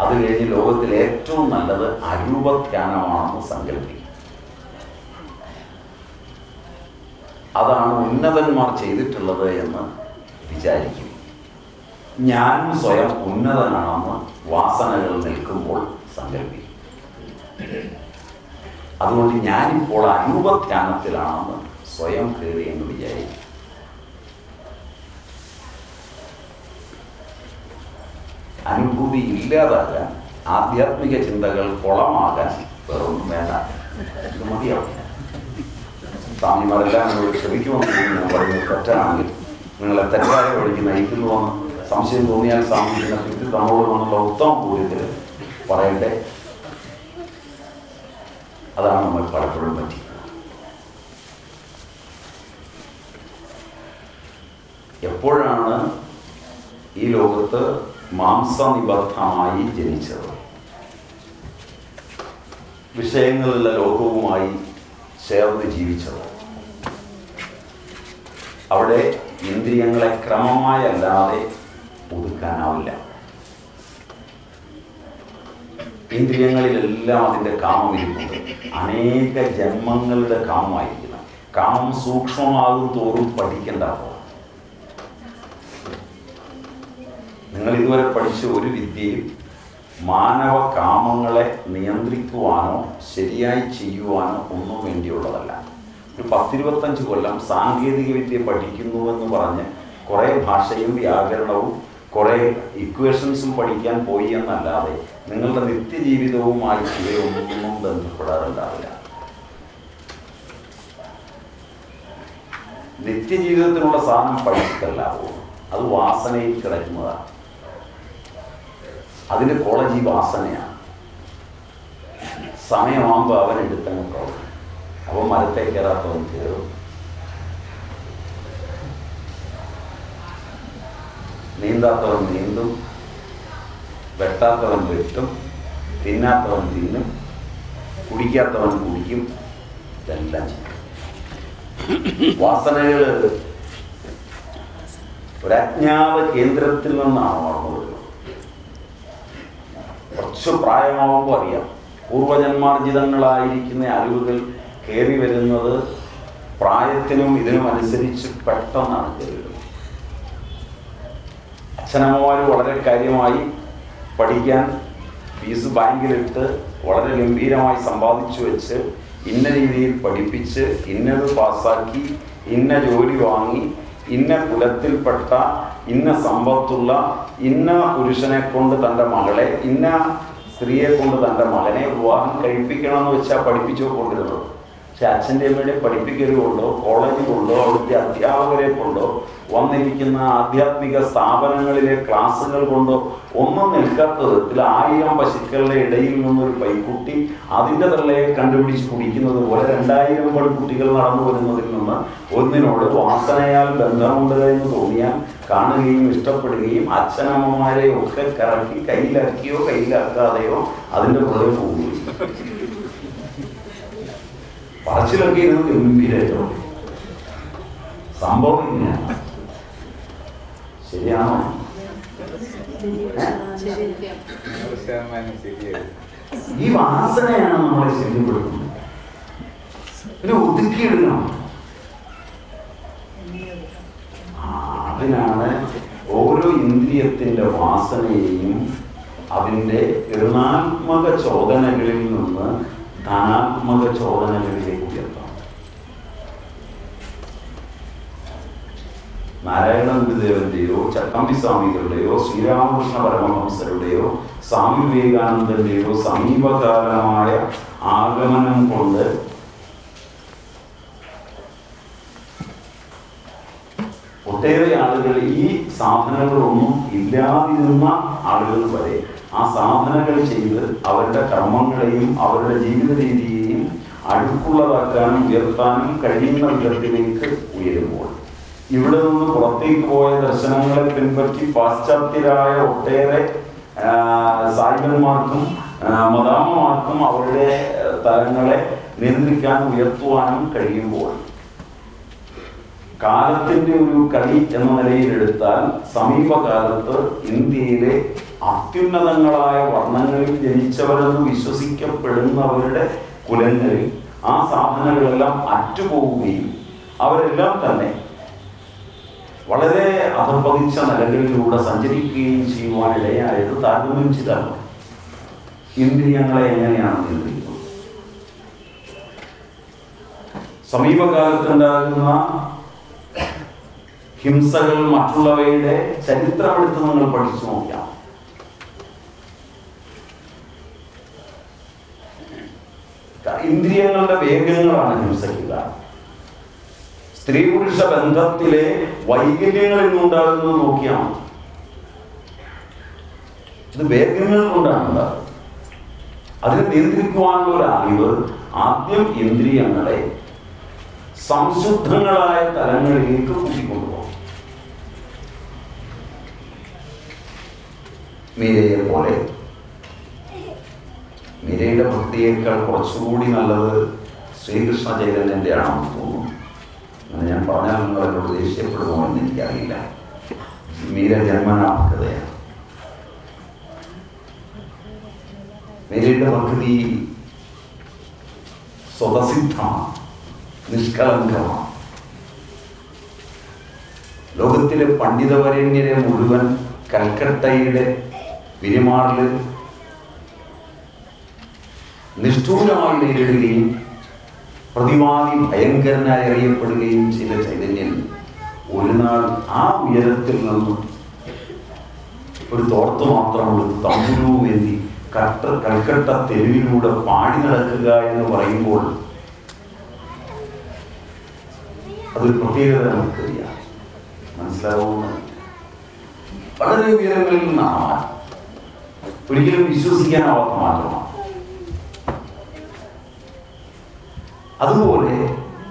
അത് കഴിഞ്ഞ് ലോകത്തിൽ ഏറ്റവും നല്ലത് അരൂപധ്യാനമാണെന്ന് സങ്കല്പിക്കും അതാണ് ഉന്നതന്മാർ ചെയ്തിട്ടുള്ളത് എന്ന് വിചാരിക്കും ഞാൻ സ്വയം ഉന്നതനാണെന്ന് വാസനകൾ നിൽക്കുമ്പോൾ സങ്കല്പിക്കും അതുകൊണ്ട് ഞാനിപ്പോൾ അരൂപധ്യാനത്തിലാണെന്ന് സ്വയം കയറി എന്ന് വിചാരിക്കും അനുഭൂതി ഇല്ലാതാകാൻ ആധ്യാത്മിക ചിന്തകൾ കുളമാകാൻ വേറൊന്നും വേണ്ട ഇത് മതിയാവും. സ്വാമിമാരെല്ലാം നിങ്ങൾ ശ്രമിക്കുമെന്ന് ഞാൻ പറയുന്നത് തെറ്റാണെങ്കിൽ നിങ്ങളെ തെറ്റായ വഴിക്ക് നയിക്കുന്നുവെന്ന് സംശയം തോന്നിയാൽ സ്വാമി പിന്നെ തിരുത്തി തന്നോട് എന്നുള്ള ഉത്തമ ബോധ്യത്തിൽ പറയട്ടെ. അതാണ് നമ്മൾ പലപ്പോഴും പറ്റി. എപ്പോഴാണ് ഈ ലോകത്ത് മാംസനിബദ്ധമായി ജനിച്ചത് വിഷയങ്ങളുള്ള ലോകവുമായി ചേർന്ന് ജീവിച്ചത് അവിടെ ഇന്ദ്രിയങ്ങളെ ക്രമമായല്ലാതെ ഒതുക്കാനാവില്ല. ഇന്ദ്രിയങ്ങളിലെല്ലാം അതിന്റെ കാമം ഇരിപ്പുണ്ട്. അനേക ജന്മങ്ങളുടെ കാമമായിരിക്കണം. കാമം സൂക്ഷ്മമാകും തോറും പഠിക്കേണ്ടാവും? നിങ്ങൾ ഇതുവരെ പഠിച്ച ഒരു വിദ്യയും മാനവ കാമങ്ങളെ നിയന്ത്രിക്കുവാനോ ശരിയായി ചെയ്യുവാനോ ഒന്നും വേണ്ടിയുള്ളതല്ല. ഒരു പത്തിരുപത്തഞ്ച് കൊല്ലം സാങ്കേതിക വിദ്യ പഠിക്കുന്നുവെന്ന് പറഞ്ഞ് കുറേ ഭാഷയും വ്യാകരണവും കുറേ ഇക്വേഷൻസും പഠിക്കാൻ പോയി എന്നല്ലാതെ നിങ്ങളുടെ നിത്യജീവിതവുമായി ഇവയൊന്നും ബന്ധപ്പെടാറുണ്ടാവില്ല. നിത്യജീവിതത്തിനുള്ള സാധനം പഠിച്ചിട്ടല്ല അത് വാസനയിൽ കിടക്കുന്നതാണ്. അതിന്റെ കോളേജ് വാസനയാണ്. സമയമാകുമ്പോൾ അവൻ എടുത്തങ്ങ് പ്രോബ്ലം അവൻ മരത്തെ കയറാത്തവൻ കയറും. നീന്താത്തവൻ നീന്തും. വെട്ടാത്തവൻ വെട്ടും. തിന്നാത്തവൻ തിന്നും. കുടിക്കാത്തവൻ കുടിക്കും. ഇതെല്ലാം ചെയ്യും. വാസനകൾ ഒരജ്ഞാത കേന്ദ്രത്തിൽ നിന്നാണ് വളർന്നു വരുന്നത് കുറച്ച് പ്രായമാവുമ്പോൾ അറിയാം. പൂർവജന്മാർജിതങ്ങളായിരിക്കുന്ന അറിവുകൾ കയറി വരുന്നത് പ്രായത്തിനും ഇതിനും അനുസരിച്ച് പെട്ടെന്നാണ് കയറി വരുന്നത് അച്ഛനമ്മമാർ വളരെ കാര്യമായി പഠിക്കാൻ ഫീസ് ബാങ്കിലിട്ട് വളരെ ഗംഭീരമായി സമ്പാദിച്ചു വെച്ച് ഇന്ന രീതിയിൽ പഠിപ്പിച്ച് ഇന്നത് പാസ്സാക്കി ഇന്ന ജോലി വാങ്ങി ഇന്ന കുലത്തിൽപ്പെട്ട ഇന്ന സമ്പത്തുള്ള ഇന്ന പുരുഷനെ കൊണ്ട് തന്റെ മകളെ ഇന്ന സ്ത്രീയെ കൊണ്ട് തന്റെ മകനെ വിവാഹം കഴിപ്പിക്കണമെന്ന് വെച്ചാൽ പഠിപ്പിച്ചു കൊണ്ടിരുന്നത് പക്ഷെ അച്ഛന്റെ അമ്മയുടെ പഠിപ്പിക്കലുകൊണ്ടോ കോളേജ് കൊണ്ടോ അവിടുത്തെ അധ്യാപകരെ കൊണ്ടോ വന്നിരിക്കുന്ന ആധ്യാത്മിക സ്ഥാപനങ്ങളിലെ ക്ലാസ്സുകൾ കൊണ്ടോ ഒന്നും നിൽക്കാത്ത വിധത്തിൽ ആയിരം പശുക്കളുടെ ഇടയിൽ നിന്നൊരു പൈക്കുട്ടി അതിന്റെ തള്ളയെ കണ്ടുപിടിച്ച് കുടിക്കുന്നത് പോലെ രണ്ടായിരം പെൺകുട്ടികൾ നടന്നു വരുന്നതിൽ നിന്ന് ഒന്നിനോട് വാസനയാൽ ബന്ധമുണ്ട് എന്ന് തോന്നിയാൽ കാണുകയും ഇഷ്ടപ്പെടുകയും അച്ഛനമ്മമാരെ ഒക്കെ കറക്കി കയ്യിലാക്കിയോ കയ്യിലാക്കാതെയോ അതിന്റെ പുറകെ പോവുകയും പറച്ചിലൊക്കെ ഇത് ഗംഭീരട്ടോ സംഭവം ഇങ്ങനെയാണ്. ശരിയാണോ? ഈ വാസനയാണ് നമ്മളെ ശല്യപ്പെടുത്തുന്നത്. പിന്നെ ഒതുക്കിയെടുക്കണം. ആ, അതിനാണ് ഓരോ ഇന്ദ്രിയത്തിന്റെ വാസനയെയും അതിന്റെ ഋണാത്മക ചോദനകളിൽ നിന്ന് ധനാത്മക ചോദനകളിലേക്ക് ഉയർത്തണം നാരായണ ഗുരുദേവന്റെയോ ചട്ടമ്പി സ്വാമികളുടെയോ ശ്രീരാമകൃഷ്ണ പരമഹംസരുടെയോ സ്വാമി വിവേകാനന്ദന്റെയോ സമീപകാലമായ ആഗമനം കൊണ്ട് ഒട്ടേറെ ആളുകൾ ഈ സാധനങ്ങളൊന്നും ഇല്ലാതിരുന്ന ആളുകൾ വരെ ആ സാധനങ്ങൾ ചെയ്ത് അവരുടെ കർമ്മങ്ങളെയും അവരുടെ ജീവിത രീതിയെയും അടുക്കുള്ളതാക്കാനും ഉയർത്താനും കഴിയുന്ന വിധത്തിലേക്ക് ഉയരുമ്പോൾ ഇവിടെ നിന്ന് പുറത്തേക്ക് പോയ ദർശനങ്ങളെ പിൻപറ്റി പാശ്ചാത്യരായ ഒട്ടേറെ സായിബന്മാർക്കും മദാമമാർക്കും അവരുടെ തലങ്ങളെ നിയന്ത്രിക്കാൻ ഉയർത്തുവാനും കഴിയുമ്പോൾ കാലത്തിന്റെ ഒരു കളി എന്ന നിലയിലെടുത്താൽ സമീപകാലത്ത് ഇന്ത്യയിലെ അത്യുന്നതങ്ങളായ വർണങ്ങളിൽ ജനിച്ചവരെന്ന് വിശ്വസിക്കപ്പെടുന്നവരുടെ കുലങ്ങളിൽ ആ സാധനങ്ങളെല്ലാം അറ്റുപോവുകയും അവരെല്ലാം തന്നെ വളരെ അധർഭവിച്ച നിലകളിലൂടെ സഞ്ചരിക്കുകയും ചെയ്യുവാൻ ഇടയായത് താരതമ്യം ചെയ്താണ് ഇന്ദ്രിയങ്ങളെ എങ്ങനെയാണ് നിയന്ത്രിക്കുന്നത്? സമീപകാലത്തുണ്ടാകുന്ന ഹിംസകൾ മറ്റുള്ളവയുടെ ചരിത്രമെടുത്ത് നിങ്ങൾ പഠിച്ചു നോക്കാം ഇന്ദ്രിയങ്ങളുടെ വേഗങ്ങളാണ് ഹിംസയ്ക്ക് കാരണം. സ്ത്രീ പുരുഷ ബന്ധത്തിലെ വൈകല്യങ്ങൾ ഇന്നുണ്ടാകുന്നത് നോക്കിയാൽ മതി. ഇത് വേഗങ്ങൾ കൊണ്ടാണ് അതിനെ നിയന്ത്രിക്കുവാനുള്ള ഒരു അറിവ് ആദ്യം ഇന്ദ്രിയങ്ങളെ സംശുദ്ധങ്ങളായ തലങ്ങളിലേക്ക് കൂട്ടിക്കൊണ്ടുപോകും മീരയെ പോലെ മീരയുടെ ഭക്തിയേക്കാൾ കുറച്ചുകൂടി നല്ലത് ശ്രീകൃഷ്ണ ചൈതന്യന്റെ ആണെന്ന് തോന്നുന്നു. ഞാൻ പറഞ്ഞാൽ അവരോട് ദേഷ്യപ്പെടുമോ എന്ന് എനിക്കറിയില്ല. മീര ജന്മനാ ഭക്തയാണ് മേരിയുടെ ഭക്തി സ്വതസിദ്ധമാണ് നിഷ്കളങ്കമാണ്. ലോകത്തിലെ പണ്ഡിതവരണ്യരെ മുഴുവൻ കൽക്കട്ടയുടെ പെരുമാറിൽ നിഷ്ഠൂരമായി നേരിടുകയും പ്രതിവാദി ഭയങ്കരനായി അറിയപ്പെടുകയും ചെയ്ത ചൈതന്യൻ ഒരു നാൾ ആ ഉയരത്തിൽ നിന്നും ഒരു തോർത്ത് മാത്രമുള്ള കൊടുത്ത് തമ്പുരുവും കട്ട കൽക്കട്ട തെരുവിലൂടെ പാടി നടക്കുക എന്ന് പറയുമ്പോൾ അതൊരു പ്രത്യേകത നമുക്കറിയാം. മനസ്സിലാവുന്ന വളരെ ഉയരങ്ങളിൽ നിന്നാണ്. ഒരിക്കലും വിശ്വസിക്കാനാവാത്ത മാറ്റമാണ്. അതുപോലെ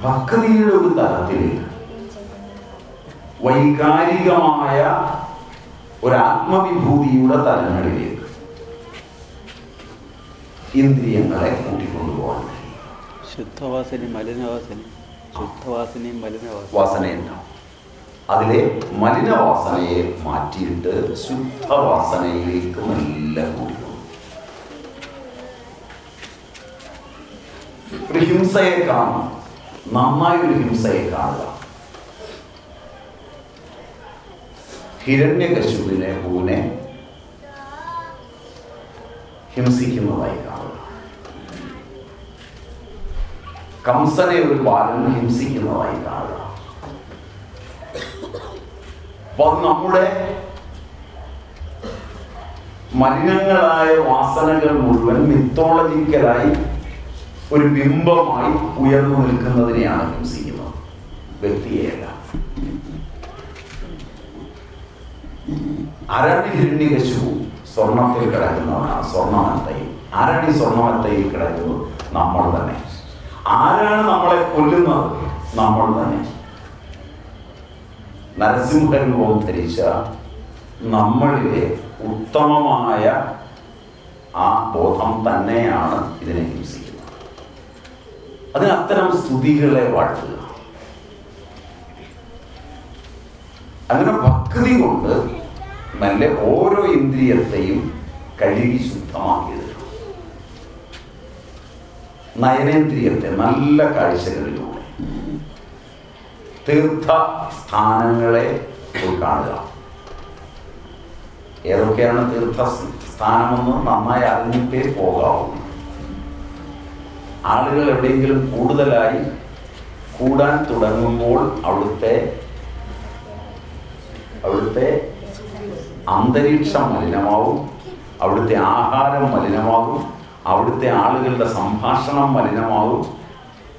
ഭക്തിയുടെ ഒരു തലത്തിൽ വൈകാരികമായ ഒരു ആത്മവിഭൂതിയുടെ തലങ്ങളിലേക്ക് ഇന്ദ്രിയങ്ങളെ കൂട്ടിക്കൊണ്ടുപോകാൻ അതിലെ മലിനവാസനയെ മാറ്റിയിട്ട് ശുദ്ധവാസനയിലേക്ക് മെല്ലെ കൂടിക്കൊണ്ടു ഒരു ഹിംസയെ കാണുക നന്നായി ഒരു ഹിംസയെ കാണുക. ഹിരണ്യകശുവിനെ പൂനെ ഹിംസിക്കുന്നതായി കാണുക. കംസനെ ഒരു ബാലൻ ഹിംസിക്കുന്നതായി കാണുക. അപ്പൊ നമ്മുടെ മലിനങ്ങളായ വാസനകൾ മുഴുവൻ മിത്തോളജിക്കലായി ഒരു ബിംബമായി ഉയർന്നു നിൽക്കുന്നതിനെയാണ് ഹിംസിക്കുന്നത് വ്യക്തിയെയല്ല ആരാണ് ഹിരണ്യകശു സ്വർണത്തിൽ കിടക്കുന്നവനാണ്. സ്വർണമത്തയിൽ ഈ സ്വർണമെത്തയിൽ കിടക്കുന്നത് നമ്മൾ തന്നെ. ആരാണ് നമ്മളെ കൊല്ലുന്നത്? നമ്മൾ തന്നെ. നരസിംഹൻ നരസിംഹരൂപം ധരിച്ച നമ്മളിലെ ഉത്തമമായ ആ ബോധം തന്നെയാണ് ഇതിനെ ഹിംസിക്കുന്നത് അതിന് അത്തരം സ്തുതികളെ വാഴ്ത്തുക. അങ്ങനെ ഭക്തി കൊണ്ട് നല്ല ഓരോ ഇന്ദ്രിയത്തെയും കഴുകി ശുദ്ധമാക്കിയത്. നയനേന്ദ്രിയത്തെ നല്ല കാഴ്ചകളിലൂടെ. തീർത്ഥ സ്ഥാനങ്ങളെ കാണുക. ഏതൊക്കെയാണ് തീർത്ഥ സ്ഥാനമെന്ന് നന്നായി അറിഞ്ഞിട്ടേ പോകാവൂ. ആളുകൾ എവിടെയെങ്കിലും കൂടുതലായി കൂടാൻ തുടങ്ങുമ്പോൾ അവിടുത്തെ അവിടുത്തെ അന്തരീക്ഷം മലിനമാവും അവിടുത്തെ ആഹാരം മലിനമാകും അവിടുത്തെ ആളുകളുടെ സംഭാഷണം മലിനമാകും.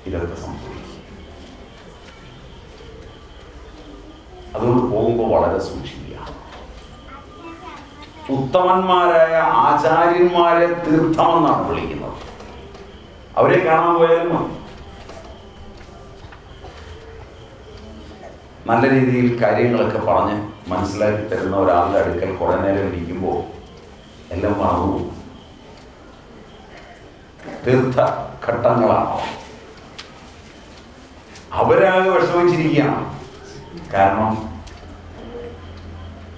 ഇതൊക്കെ സംഭവിക്കും. അതുകൊണ്ട് പോകുമ്പോൾ വളരെ സൂക്ഷിക്കുക. ഉത്തമന്മാരായ ആചാര്യന്മാരെ തീർത്ഥമെന്നാണ് വിളിക്കുന്നത്. അവരെ കാണാൻ പോയാലും നല്ല രീതിയിൽ കാര്യങ്ങളൊക്കെ പറഞ്ഞ് മനസ്സിലാക്കി തരുന്ന ഒരാളുടെ അടുക്കൽ കുറെ നേരം ഇരിക്കുമ്പോൾ എല്ലാം മറന്നു. തീർത്ഥ ഘട്ടങ്ങളാണ്. അവരാകെ വിഷമിച്ചിരിക്കുകയാണ്. കാരണം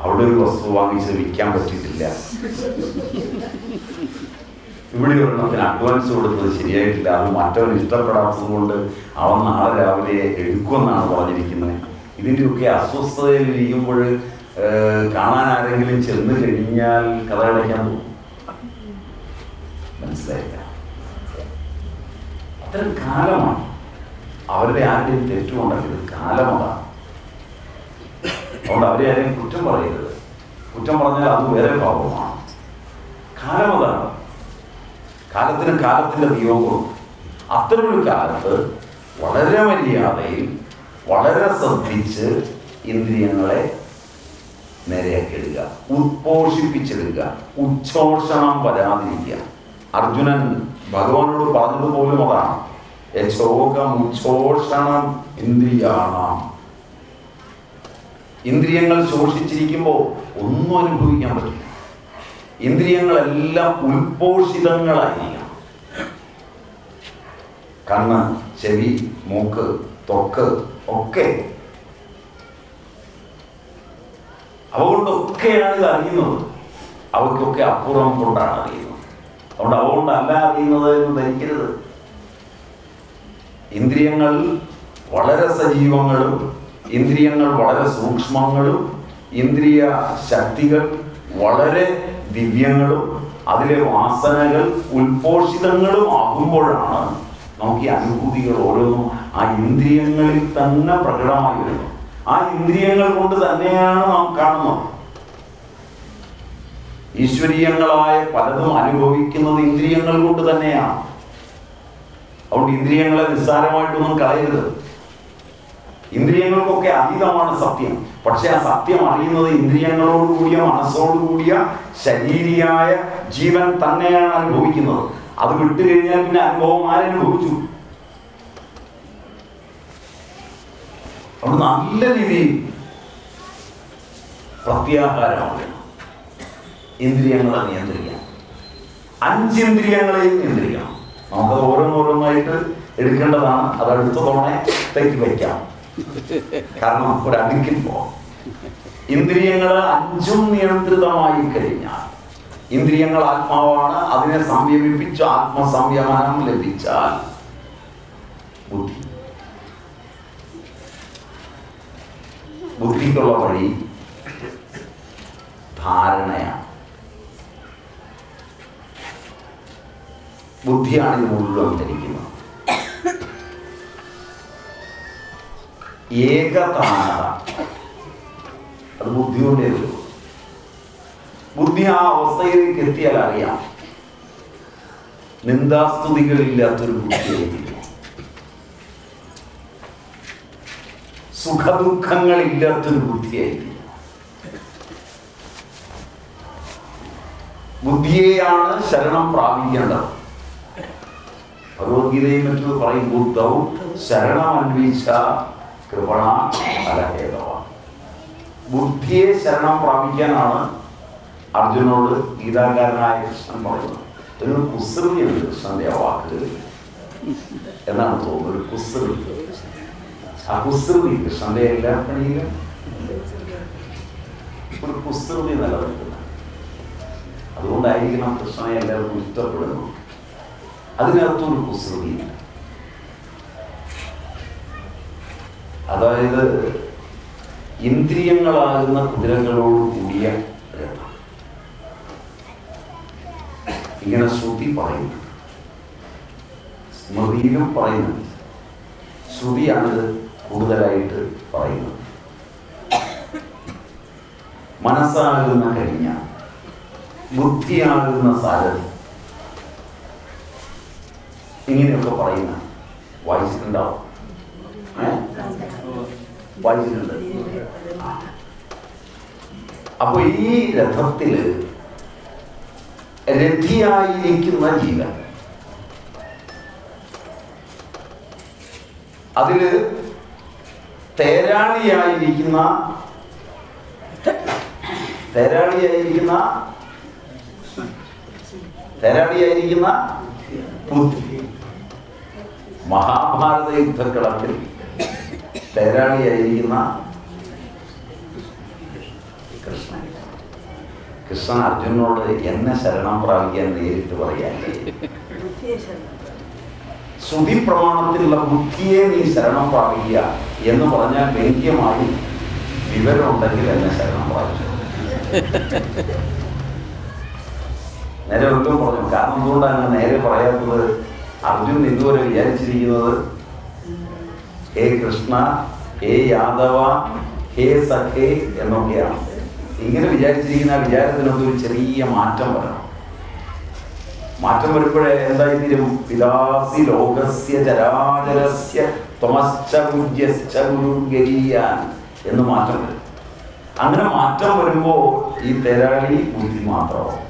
അവിടെ ഒരു വസ്തു വാങ്ങിച്ച് വിൽക്കാൻ പറ്റിയിട്ടില്ല. ഇവിടെ ഒരെണ്ണത്തിന് അഡ്വാൻസ് കൊടുത്തത് ശരിയായിട്ടില്ല. അത് മറ്റവൻ ഇഷ്ടപ്പെടാത്തത് കൊണ്ട് അവൻ നാളെ രാവിലെ എടുക്കുമെന്നാണ് പറഞ്ഞിരിക്കുന്നത്. ഇതിന്റെയൊക്കെ അസ്വസ്ഥതയിലിരിക്കുമ്പോൾ കാണാൻ ആരെങ്കിലും ചെന്ന് കഴിഞ്ഞാൽ കഥ കളിക്കാൻ പോകും. മനസ്സിലായില്ല. കാലമാണ് അവരുടെ ആരുടെയും ഇത് കാലം അതാണ് അതുകൊണ്ട് അവരെ ആരെയും കുറ്റം പറയരുത്. കുറ്റം പറഞ്ഞാൽ അത് വേറെ പാപമാണ്. കാലം അതാണ്. കാലത്തിന് കാലത്തിന്റെ നിയോഗവും അത്തരമൊരു കാലത്ത് വളരെ മര്യാദയിൽ വളരെ ശ്രദ്ധിച്ച് ഇന്ദ്രിയങ്ങളെ നേരെയാക്കിയിടുക ഉത്പോഷിപ്പിച്ചെടുക്കുക ഉച്ഛോഷണം വരാതിരിക്കുക. അർജുനൻ ഭഗവാനോട് പറഞ്ഞത് പോലും അതാണ്. യശോകം ഉച്ഛോഷണം ഇന്ദ്രിയാണാം. ഇന്ദ്രിയങ്ങൾ ശോഷിച്ചിരിക്കുമ്പോൾ ഒന്നും അനുഭവിക്കാൻ പറ്റില്ല. ഇന്ദ്രിയങ്ങളെല്ലാം ഉത്പോഷിതങ്ങളായിരിക്കണം കണ്ണ് ചെവി മൂക്ക് തൊക്ക് ഒക്കെ. അവകൊണ്ടൊക്കെയാണ് ഇത് അറിയുന്നത്. അവയ്ക്കൊക്കെ അപ്പുറം കൊണ്ടാണ് അറിയുന്നത്. അതുകൊണ്ട് അവകൊണ്ടല്ല അറിയുന്നത് എന്ന് ധരിക്കരുത്. ഇന്ദ്രിയങ്ങൾ വളരെ സജീവങ്ങളും ഇന്ദ്രിയങ്ങൾ വളരെ സൂക്ഷ്മങ്ങളും ഇന്ദ്രിയ ശക്തികൾ വളരെ ദിവ്യങ്ങളും അതിലെ വാസനകൾ ഉത്പോഷിതങ്ങളും ആകുമ്പോഴാണ് നമുക്ക് ഈ അനുഭൂതികൾ ഓരോന്നും ആ ഇന്ദ്രിയങ്ങളിൽ തന്നെ പ്രകടമായി വരുന്നത്. ആ ഇന്ദ്രിയങ്ങൾ കൊണ്ട് തന്നെയാണ് നാം കാണുന്നത്. ഈശ്വരീയങ്ങളായ പലതും അനുഭവിക്കുന്നത് ഇന്ദ്രിയങ്ങൾ കൊണ്ട് തന്നെയാണ്. അതുകൊണ്ട് ഇന്ദ്രിയങ്ങളെ നിസ്സാരമായിട്ടൊന്നും കളയരുത്. ഇന്ദ്രിയങ്ങൾക്കൊക്കെ അതീതമാണ് സത്യം. പക്ഷെ ആ സത്യം അറിയുന്നത് ഇന്ദ്രിയങ്ങളോട് കൂടിയ മനസ്സോട് കൂടിയ ശരീരിയായ ജീവൻ തന്നെയാണ് അനുഭവിക്കുന്നത്. അത് വിട്ടു കഴിഞ്ഞാൽ പിന്നെ അനുഭവം ആരനുഭവിച്ചു അവിടെ നല്ല രീതിയിൽ പ്രത്യാഹാരമാണ്. ഇന്ദ്രിയങ്ങളെ നിയന്ത്രിക്കാം അഞ്ചിന്ദ്രിയങ്ങളെയും നിയന്ത്രിക്കണം. നമുക്ക് ഓരോന്നോരോന്നായിട്ട് എടുക്കേണ്ടതാണ്. അത് അടുത്ത തെറ്റി വയ്ക്കാം. കാരണം ഒരു അടുക്കിൽ പോകാം ഇന്ദ്രിയങ്ങൾ അഞ്ചും നിയന്ത്രിതമായി കഴിഞ്ഞാൽ ഇന്ദ്രിയങ്ങൾ ആത്മാവാണ് അതിനെ സംയമിപ്പിച്ച് ആത്മസംയമനം ലഭിച്ചാൽ ബുദ്ധി. ബുദ്ധിക്കുള്ള വഴി ധാരണയാണ്. ബുദ്ധിയാണ് ഇത് മുഴുവൻ ധരിക്കുന്നത്. ഏകതാനത അത് ബുദ്ധി കൊണ്ടേ വരൂ ബുദ്ധി ആ അവസ്ഥയിലേക്ക് എത്തിയാൽ അറിയാം. നിന്ദാസ്തുതികളില്ലാത്തൊരു ബുദ്ധിയായിരിക്കും സുഖദുഃഖങ്ങളില്ലാത്തൊരു ബുദ്ധിയായിരിക്കും ബുദ്ധിയെയാണ് ശരണം പ്രാപിക്കേണ്ടത്. ഭഗവത്ഗീതയും മറ്റു പറയും ബുദ്ധവും ശരണം അന്വേഷിച്ച കൃപണ ഫലഹേതവ ബുദ്ധിയെ ശരണം പ്രാപിക്കാനാണ് അർജുനോട് ഗീതാകാരനായ കൃഷ്ണൻ പറയുന്നത്. ഒരു കുസൃതിയുണ്ട് കൃഷ്ണന്റെ ആ വാക്കുകളിൽ എന്നാണ് തോന്നുന്നത്? ഒരു കുസൃതി. ആ കുസൃതി കൃഷ്ണന്റെ എല്ലാ പണിയിലും ഒരു കുസൃതി നിലനിൽക്കുന്നത് അതുകൊണ്ടായിരിക്കണം കൃഷ്ണനെ എല്ലാവർക്കും ഇഷ്ടപ്പെടുന്നത്. അതിനകത്തൊരു കുസൃതിയില്ല അതായത് ഇന്ദ്രിയങ്ങളാകുന്ന കുതിരകളോട് കൂടിയ ഇങ്ങനെ ശ്രുതി പറയുന്നു. സ്മൃതിയിലും പറയുന്നുണ്ട് ശ്രുതിയാണിത് കൂടുതലായിട്ട് പറയുന്നത്. മനസ്സാകുന്ന കഴിഞ്ഞ ബുദ്ധിയാകുന്ന സാരഥി. ഇങ്ങനെയൊക്കെ പറയുന്ന വായിച്ചിട്ടുണ്ടാവും ആ. അപ്പൊ ഈ രഥത്തിൽ രഥിയായിരിക്കുന്ന ജീവൻ അതിൽ തേരാളിയായിരിക്കുന്ന തേരാളിയായിരിക്കുന്ന തേരാളിയായിരിക്കുന്ന ബുദ്ധി മഹാഭാരത യുദ്ധക്കളത്തിൽ തേരാളിയായിരിക്കുന്ന കൃഷ്ണൻ. കൃഷ്ണൻ അർജുനോട് എന്നെ ശരണം പ്രാപിക്കാൻ നേരിട്ട് പറയാൻ ശ്രുതി പ്രമാണത്തിലുള്ള ബുദ്ധിയെ നീ ശരണം പ്രാപിക്കുക എന്ന് പറഞ്ഞാൽ വ്യംഗ്യമായി വിവരമുണ്ടെങ്കിൽ എന്നെ ശരണം പ്രാപിച്ചു. നേരെ ഒട്ടും പറഞ്ഞു. കാരണം എന്തുകൊണ്ടാണ് നേരെ പറയാത്തത്? അർജുൻ ഇതുവരെ വിചാരിച്ചിരിക്കുന്നത്? ഹേ കൃഷ്ണ ഹേ യാദവ ഹേ സഖേ എന്നൊക്കെയാണ്. ഇങ്ങനെ വിചാരിച്ചിരിക്കുന്ന ആ വിചാരത്തിനൊക്കെ ഒരു ചെറിയ മാറ്റം വരണം. മാറ്റം വരുമ്പോഴേ എന്തായിത്തീരും? പിതാസി ലോകസ്യ ചരാചരസ്യ എന്ന് മാറ്റം വരും. അങ്ങനെ മാറ്റം വരുമ്പോ ഈ തെരാളി ബുദ്ധി മാത്രമാവും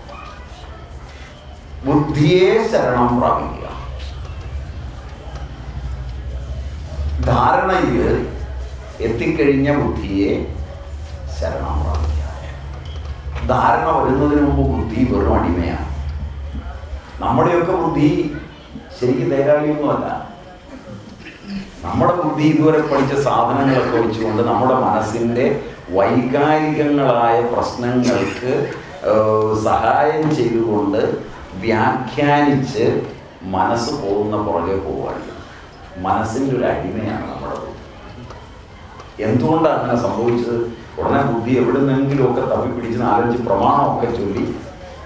ബുദ്ധിയെ ശരണം പ്രാപിക്കുക. ധാരണയിൽ എത്തിക്കഴിഞ്ഞ ബുദ്ധിയെ ശരണം പ്രാപിക്കുക ധാരണ വരുന്നതിന് മുമ്പ് ബുദ്ധി വെറും അടിമയാണ്. നമ്മുടെയൊക്കെ ബുദ്ധി ശരിക്കും തേരാളിയൊന്നുമല്ല. നമ്മുടെ ബുദ്ധി ഇതുവരെ പഠിച്ച സാധനങ്ങളൊക്കെ വെച്ചുകൊണ്ട് നമ്മുടെ മനസ്സിന്റെ വൈകാരികങ്ങളായ പ്രശ്നങ്ങൾക്ക് സഹായം ചെയ്തുകൊണ്ട് വ്യാഖ്യാനിച്ച് മനസ്സ് പോകുന്ന പുറകെ പോവുകയാണ് മനസ്സിന്റെ ഒരു അടിമയാണ് നമ്മുടെ ബുദ്ധി. എന്തുകൊണ്ടാണ് അങ്ങനെ സംഭവിച്ചത്? ഉടനെ ബുദ്ധി എവിടെ നിന്നെങ്കിലുമൊക്കെ തപ്പിപ്പിടിച്ച് നാലഞ്ച് പ്രമാണമൊക്കെ ചൊല്ലി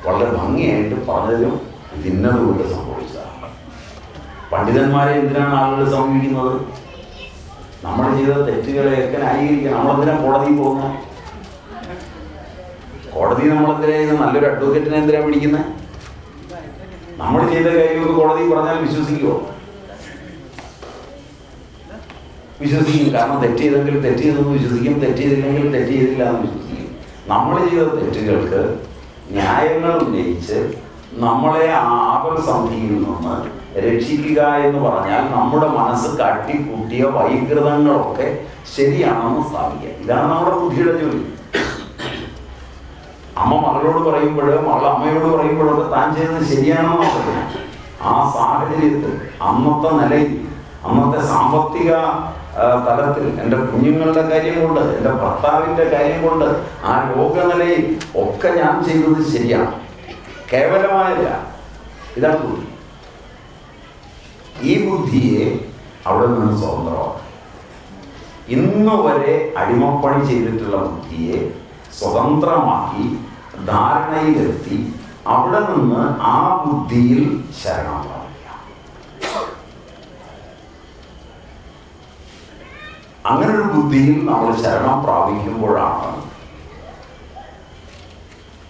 വളരെ ഭംഗിയായിട്ട് പറഞ്ഞതിലും ഭിന്നതുകൊണ്ട് സംഭവിച്ചതാണ്. പണ്ഡിതന്മാരെ എന്തിനാണ് ആളുകൾ സമീപിക്കുന്നത്? നമ്മൾ ചെയ്ത തെറ്റുകളെയൊക്കെ ന്യായീകരിക്കുക നമ്മളെന്തിനാ കോടതിയിൽ പോകുന്നത് കോടതി നമ്മളെന്തിനാ? നല്ലൊരു അഡ്വക്കേറ്റിനെ എന്തിനാ പിടിക്കുന്നത് നമ്മൾ ചെയ്ത കാര്യമൊക്കെ കോടതി പറഞ്ഞാൽ വിശ്വസിക്കുമോ വിശ്വസിക്കും കാരണം തെറ്റ് ചെയ്തെങ്കിൽ തെറ്റ് ചെയ്തെന്ന് വിശ്വസിക്കും തെറ്റ് ചെയ്തില്ലെങ്കിൽ തെറ്റ് ചെയ്തില്ല എന്ന് വിശ്വസിക്കും. നമ്മൾ ചെയ്ത തെറ്റുകൾക്ക് ന്യായങ്ങൾ ഉന്നയിച്ച് നമ്മളെ ആപൽ സന്ധിയിൽ നിന്ന് രക്ഷിക്കുക എന്ന് പറഞ്ഞാൽ നമ്മുടെ മനസ്സ് കട്ടിക്കൂട്ടിയ വൈകൃതങ്ങളൊക്കെ ശരിയാണെന്ന് സ്ഥാപിക്കുക ഇതാണ് നമ്മുടെ ബുദ്ധിയുടെ ജോലി. അമ്മ മകളോട് പറയുമ്പോഴോ മകൾ അമ്മയോട് പറയുമ്പോഴൊക്കെ താൻ ചെയ്തത് ശരിയാണെന്ന് പറയുന്നത് ആ സാഹചര്യത്തിൽ അന്നത്തെ നിലയിൽ അന്നത്തെ സാമ്പത്തിക തലത്തിൽ എന്റെ കുഞ്ഞുങ്ങളുടെ കാര്യം കൊണ്ട് എന്റെ ഭർത്താവിന്റെ കാര്യം കൊണ്ട് ആ രോഗനിലയിൽ ഒക്കെ ഞാൻ ചെയ്തത് ശരിയാണ്. കേവലമായല്ല ഇതാണ് ബുദ്ധി. ഈ ബുദ്ധിയെ അവിടെ നിന്ന് സ്വതന്ത്രമാക്കും ഇന്ന് വരെ അടിമപ്പണി ചെയ്തിട്ടുള്ള ബുദ്ധിയെ സ്വതന്ത്രമാക്കി ധാരണയിലെത്തി അവിടെ നിന്ന് ആ ബുദ്ധിയിൽ ശരണം അങ്ങനെ ഒരു ബുദ്ധിയിൽ നമ്മൾ ശരണം പ്രാപിക്കുമ്പോഴാണ്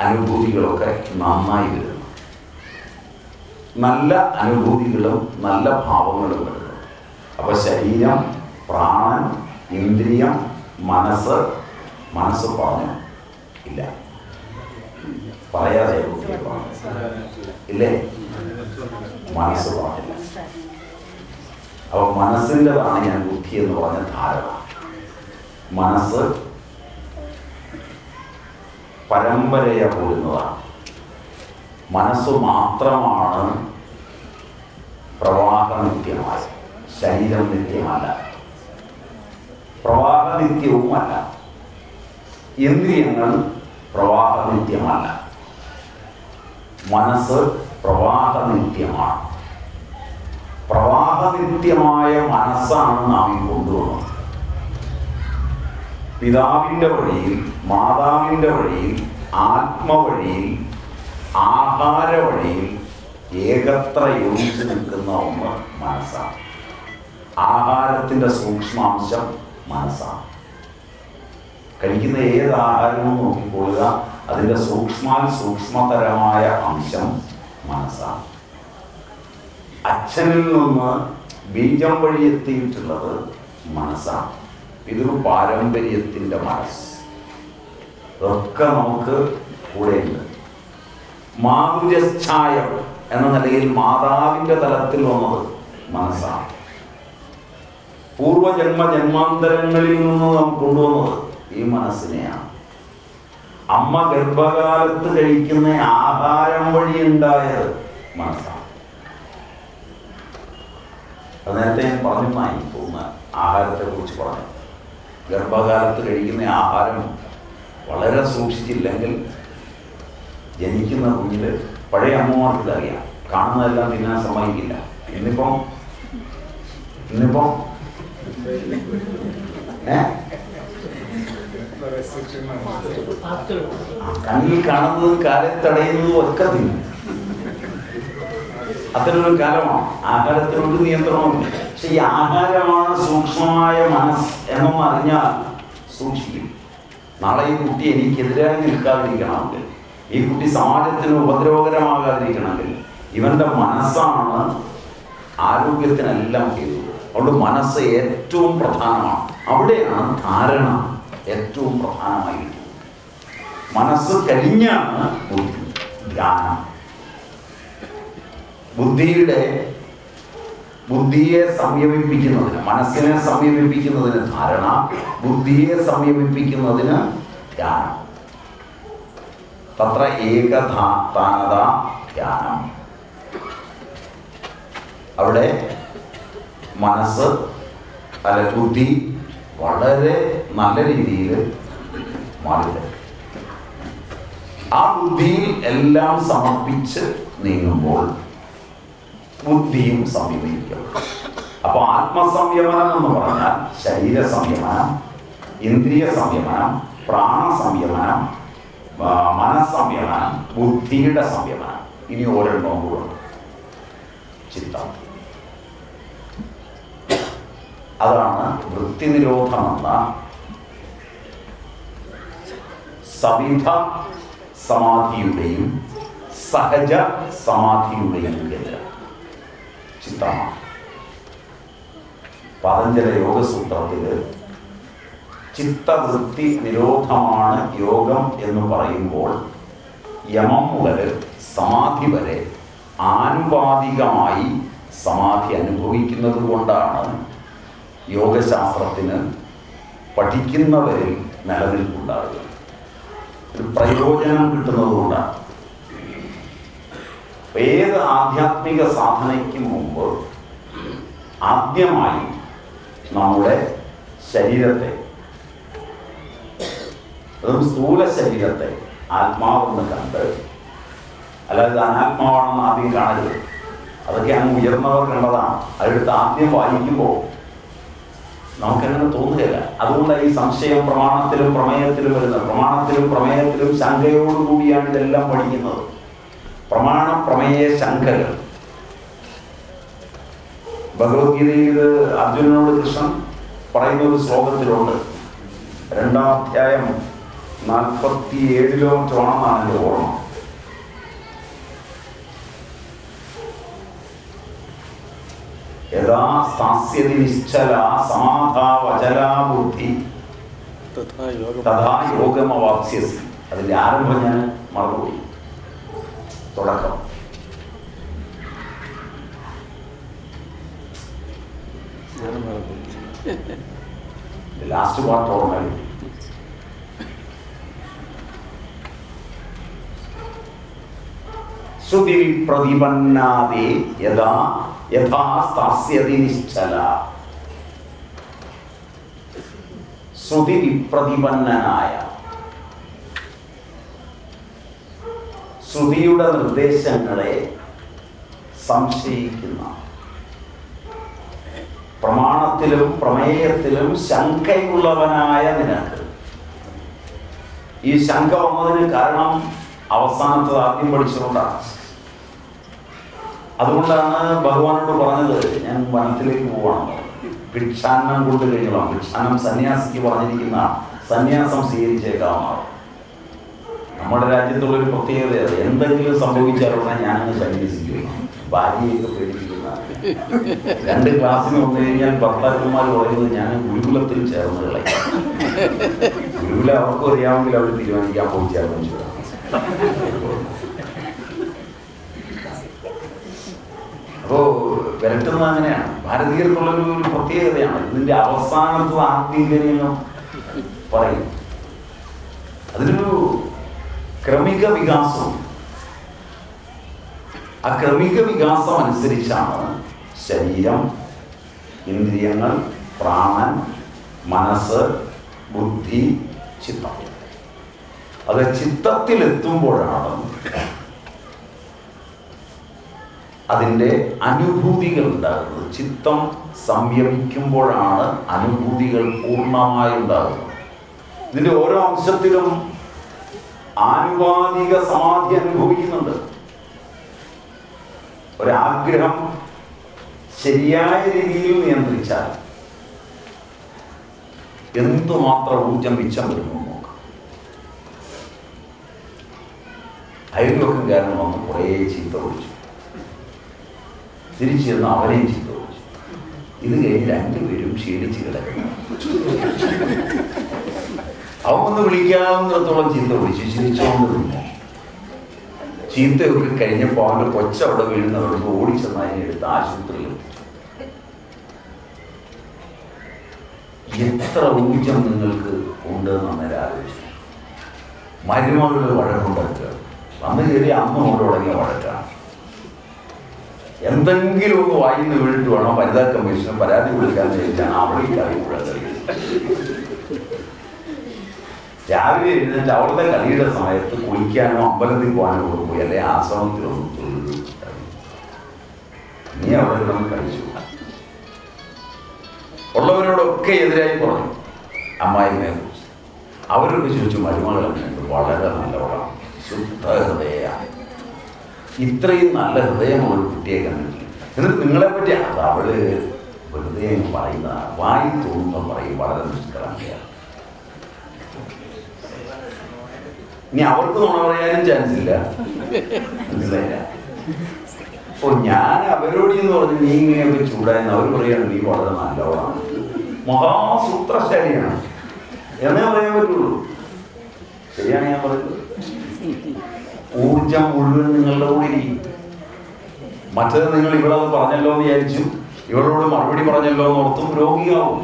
അനുഭൂതികളൊക്കെ നന്നായി വരുന്നത്. നല്ല അനുഭൂതികളും നല്ല ഭാവങ്ങളും വരുന്നത്. അപ്പോൾ ശരീരം പ്രാണൻ ഇന്ദ്രിയം മനസ്സ് മനസ്സ് പറഞ്ഞു ഇല്ല. പറയാതെ. ഇല്ലേ? മനസ്സ് പറഞ്ഞില്ല. അപ്പൊ മനസ്സിന്റെതാണ് ഞാൻ ബുദ്ധി എന്ന് പറഞ്ഞ ധാരണ. മനസ്സ് പരമ്പരയെ പോരുന്നതാണ്. മനസ്സ് മാത്രമാണ് പ്രവാഹ നിത്യമായ ശരീരം നിത്യമല്ല പ്രവാഹ ഇന്ദ്രിയങ്ങൾ പ്രവാഹ നിത്യമല്ല മനസ്സ് പ്രവാഹ നിത്യമാണ് പ്രവാഹനിത്യമായ മനസ്സാണ് നാം ഈ കൊണ്ടുവന്നത് പിതാവിന്റെ വഴിയിൽ മാതാവിന്റെ വഴിയിൽ ആത്മവഴിയിൽ ആഹാര വഴിയിൽ ഏകത്ര യോജിച്ച് നിൽക്കുന്ന ഒന്ന് മനസ്സാണ്. ആഹാരത്തിന്റെ സൂക്ഷ്മാംശം മനസ്സാണ്. കഴിക്കുന്ന ഏത് ആഹാരവും നോക്കിക്കൊള്ളുക അതിന്റെ സൂക്ഷ്മാൽ സൂക്ഷ്മതരമായ അംശം മനസ്സാണ്. അച്ഛനിൽ നിന്ന് ബീജം വഴി എത്തിയിട്ടുള്ളത് മനസ്സാണ് ഇതൊരു പാരമ്പര്യത്തിന്റെ മനസ്സ്. ഇതൊക്കെ നമുക്ക് കൂടെയുണ്ട്. മാധുര്യഛായം എന്ന നിലയിൽ മാതാവിന്റെ തലത്തിൽ വന്നത് മനസ്സാണ് പൂർവജന്മ ജന്മാന്തരങ്ങളിൽ നിന്ന് നാം കൊണ്ടുവന്നത് ഈ മനസ്സിനെയാണ്. അമ്മ ഗർഭകാലത്ത് കഴിക്കുന്ന ആഹാരം വഴി ഉണ്ടായത് മനസ്സാണ് അത് നേരത്തെ ഞാൻ പറഞ്ഞു ആഹാരത്തെ കുറിച്ച് പറഞ്ഞു. ഗർഭകാലത്ത് കഴിക്കുന്ന ആഹാരം വളരെ സൂക്ഷിച്ചില്ലെങ്കിൽ ജനിക്കുന്ന കുഞ്ഞിൽ പഴയ അമ്മമാർക്ക് അറിയാം. കാണുന്നതെല്ലാം തിന്നാൻ സമ്മതിക്കില്ല. ഇന്നിപ്പം ഇന്നിപ്പം കണ്ണിൽ കാണുന്നതും കാലത്തടയുന്നതും ഒക്കെ തിന്നും. അത്തരമൊരു കാലമാണ്. ആഹാരത്തിനൊരു നിയന്ത്രണമില്ല. പക്ഷെ ഈ ആഹാരമാണ് സൂക്ഷ്മമായ മനസ്സ് എന്നും അറിഞ്ഞാൽ സൂക്ഷിക്കും. നാളെ ഈ കുട്ടി എനിക്കെതിരായി നിൽക്കാതിരിക്കണമെങ്കിൽ ഈ കുട്ടി സമാജത്തിന് ഉപദ്രവകരമാകാതിരിക്കണമെങ്കിൽ ഇവന്റെ മനസ്സാണ് ആരോഗ്യത്തിനെല്ലാം ചെയ്തത്. അതുകൊണ്ട് മനസ്സ് ഏറ്റവും പ്രധാനമാണ്. അവിടെയാണ് ധാരണ ഏറ്റവും പ്രധാനമായിരിക്കുന്നത്. മനസ്സ് കഴിഞ്ഞാണ് ബുദ്ധി. ധ്യാനം. ബുദ്ധിയുടെ ബുദ്ധിയെ സംയമിപ്പിക്കുന്നതിന് മനസ്സിനെ സംയമിപ്പിക്കുന്നതിന് ധാരണ ബുദ്ധിയെ സംയമിപ്പിക്കുന്നതിന് ധ്യാനം. തത്ര ഏകധാനത ധ്യാനം. അവിടെ മനസ്സ് അല്ല ബുദ്ധി വളരെ നല്ല രീതിയിൽ മാറി ആ ബുദ്ധിയിൽ എല്ലാം സമർപ്പിച്ച് നീങ്ങുമ്പോൾ ബുദ്ധിയും സംയമിക്കും അപ്പൊ ആത്മസംയമനം എന്ന് പറഞ്ഞാൽ ശരീര സംയമനം ഇന്ദ്രിയ സംയമനം പ്രാണ സംയമനം ആ, മനസ്സംയമനം ബുദ്ധിയുടെ സംയമനം. ഇനി ഓരോന്നും കൂടെ ചിത്തം അതാണ് വൃത്തി നിരോധം എന്ന സവിധ സമാധിയുടെയും സഹജ സമാധിയുടെയും കേന്ദ്രം. ചിത്തമാണ് യോഗ യോഗസൂത്രത്തിൽ ചിത്തവൃത്തി നിരോധമാണ് യോഗം എന്ന് പറയുമ്പോൾ യമം മുതൽ സമാധി വരെ ആനുപാതികമായി സമാധി അനുഭവിക്കുന്നത് കൊണ്ടാണ് യോഗശാസ്ത്രത്തിന് പഠിക്കുന്നവരിൽ നിലനിൽപ്പുണ്ടാകുക ഒരു പ്രയോജനം കിട്ടുന്നത് കൊണ്ടാണ്. ഏത് ആധ്യാത്മിക സാധനയ്ക്ക് മുമ്പ് ആദ്യമായി നമ്മുടെ ശരീരത്തെ അതും സ്ഥൂല ശരീരത്തെ ആത്മാവെന്ന് കണ്ട് അല്ലാതെ അനാത്മാവാണെന്ന് ആദ്യം കാണരുത്. അതൊക്കെ അങ്ങ് ഉയർന്നവർ കണ്ടതാണ്. അതെടുത്ത് ആദ്യം വായിക്കുമ്പോൾ നമുക്കങ്ങനെ തോന്നുകയില്ല. അതുകൊണ്ടാണ് ഈ സംശയം പ്രമാണത്തിലും പ്രമേയത്തിലും വരുന്നത്. പ്രമാണത്തിലും പ്രമേയത്തിലും ശങ്കയോടുകൂടിയാണ് ഇതെല്ലാം പഠിക്കുന്നത്. പ്രമാണ പ്രമേയ ശങ്കകൾ ഭഗവത്ഗീതയിൽ അർജുനനോട് കൃഷ്ണൻ പറയുന്ന ഒരു ശ്ലോകത്തിലുണ്ട്. രണ്ടാം അധ്യായം നാൽപ്പത്തി ഏഴിലോ മറ്റോണെന്നാണ് എന്റെ ഓർമ്മ. യഥാ സ്ഥാസ്യതി നിശ്ചല സമാധാവചലാ ബുദ്ധി. തഥാ യോഗം. തഥാ യോഗമവാപ്സ്യസി. അതിന്റെ ആരംഭം ഞാൻ മറന്നുപോയി. തുടക്കം ഞാനും മറന്നു ലാസ്റ്റ് പാർട്ട് ഓർമ്മയില്ല ശ്രുതി പ്രതിപന്നാദേ യഥാ യഥാ സ്ഥാസ്യതി നിശ്ചല ശ്രുതി വിപ്രതിപന്നനായ ശ്രുതിയുടെ നിർദ്ദേശങ്ങളെ സംശയിക്കുന്ന പ്രമാണത്തിലും പ്രമേയത്തിലും ശങ്കയുള്ളവനായ നിനക്ക്. ഈ ശങ്ക വന്നതിന് കാരണം അവസാനത്തത് ആദ്യം പഠിച്ചുകൊണ്ടാണ്. അതുകൊണ്ടാണ് ഭഗവാനോട് പറഞ്ഞത് ഞാൻ വനത്തിലേക്ക് പോകണം ഭിക്ഷാന്നം കൊണ്ട് കഴിഞ്ഞോളാം ഭിക്ഷാന്നം സന്യാസിക്ക് പറഞ്ഞിരിക്കുന്ന സന്യാസം സ്വീകരിച്ചേക്കാവുന്നതാണ്. നമ്മുടെ രാജ്യത്തുള്ളൊരു പ്രത്യേകത അത്. എന്തെങ്കിലും സംഭവിച്ചാലുള്ള ഞാനങ്ങ് സന്യസിക്കുന്നു ഭാര്യയൊക്കെ പേടിപ്പിക്കുന്ന രണ്ട് ക്ലാസ്സിന് വന്നു കഴിഞ്ഞാൽ ഭർത്താക്കന്മാർ പറയുന്നത് ഞാൻ ഗുരുകുലത്തിൽ ചേർന്ന് കളയും ഗുരുകുലം അവർക്കും അറിയാമെങ്കിൽ അവർ തീരുമാനിക്കാൻ പോയി അപ്പോ വിരട്ടുന്നത് അങ്ങനെയാണ്. ഭാരതീയർക്കുള്ള ഒരു പ്രത്യേകതയാണ്. ഇതിന്റെ അവസാനത്ത് ആത്മീകരണം പറയും. അതിനൊരു ക്രമിക വികാസം. ആ ക്രമിക വികാസം അനുസരിച്ചാണ് ശരീരം ഇന്ദ്രിയങ്ങൾ പ്രാണൻ മനസ്സ് ബുദ്ധി ചിത്തം. അത് ചിത്തത്തിലെത്തുമ്പോഴാണ് അതിന്റെ അനുഭൂതികൾ ഉണ്ടാകുന്നത്. ചിത്തം സംയമിക്കുമ്പോഴാണ് അനുഭൂതികൾ പൂർണമായി ഉണ്ടാകുന്നത്. ഇതിന്റെ ഓരോ അംശത്തിലും ആനുപാതിക സമാധി അനുഭവിക്കുന്നുണ്ട്. ഒരാഗ്രഹം ശരിയായ രീതിയിൽ നിയന്ത്രിച്ചാൽ എന്തുമാത്രം ഊർജം മിച്ചം വരുന്നു നോക്കാം. അയൽവക്കംകാരൻ വന്ന് കുറേ ചീത്ത ഒഴിച്ചു തിരിച്ചു ചെന്ന് അവരെയും ചീത്ത ഒഴിച്ചു ഇത് കഴിഞ്ഞ് രണ്ടുപേരും ക്ഷീണിച്ച് കിടക്കുന്നു. അവൻ ഒന്ന് വിളിക്കാവുന്നിടത്തോളം ചീത്ത വിളിച്ചു. ചിരിച്ചുകൊണ്ട് നിന്നു ചീത്തയൊക്കെ കഴിഞ്ഞപ്പോൾ അവന്റെ കൊച്ച അവിടെ വീഴുന്നവർക്ക് ഓടിച്ചെന്ന് അതിനെ എടുത്ത് ആശുപത്രിയിൽ. എത്ര ഊർജം നിങ്ങൾക്ക് ഉണ്ട് എന്നേരം ആലോചിച്ചു. മരുമകൾ വഴക്കുണ്ടാക്കുക. അന്ന് കയറി അമ്മ കൊണ്ട് തുടങ്ങിയ വഴക്കാണ്. എന്തെങ്കിലും ഒന്ന് വായിന്ന് വീണിട്ട് വേണം വനിതാ കമ്മീഷന് പരാതി കൊടുക്കാൻ ചോദിച്ചാണ് അവിടെ ഈ കറി മുഴുവൻ രാവിലെ എഴുന്നേറ്റ് അവളുടെ കളിയുടെ സമയത്ത് കുളിക്കാനോ അമ്പലത്തിൽ പോകാനോ കൂടെ പോയി അല്ലെ? ആശ്രമത്തിലൊന്നും തൊഴിൽ നീ അവിടെ നമ്മൾ കഴിച്ചു ഉള്ളവരോടൊക്കെ എതിരായി പറഞ്ഞു അമ്മായിനെ കുറിച്ച്. അവരൊക്കെ ചോദിച്ചു മരുമകൾ വളരെ നല്ലവളാണ് ശുദ്ധ ഹൃദയാണ് ഇത്രയും നല്ല ഹൃദയം ഒരു കുട്ടിയെ കണ്ടിട്ടില്ല. എന്നിട്ട് നിങ്ങളെ പറ്റി അത് അവൾ വെറുതെ പറയുന്ന വായി തോന്നുന്ന പറയും വളരെ നിഷ്കളങ്കയാണ്. ഇനി അവർക്ക് നുണ പറയാനും ചാൻസ് ഇല്ല ഓ ഞാൻ അവരോട് എന്ന് പറഞ്ഞു നീ ഇങ്ങനെയൊക്കെ ചൂടായെന്ന്. അവർ പറയാണ് നീ വളരെ നല്ലവളാണ്. മഹാസൂത്രശാലിയാണ്. എന്നേ പറയാൻ പറ്റുള്ളൂ. ശരിയാണ് ഞാൻ പറയുന്നത്? ഊർജം മുഴുവൻ നിങ്ങളുടെ കൂടെ ഇരിക്കും. മറ്റത് നിങ്ങൾ ഇവളത് പറഞ്ഞല്ലോ എന്ന് വിചാരിച്ചു ഇവളോട് മറുപടി പറഞ്ഞല്ലോ എന്ന് ഓർത്തും രോഗിയാവും.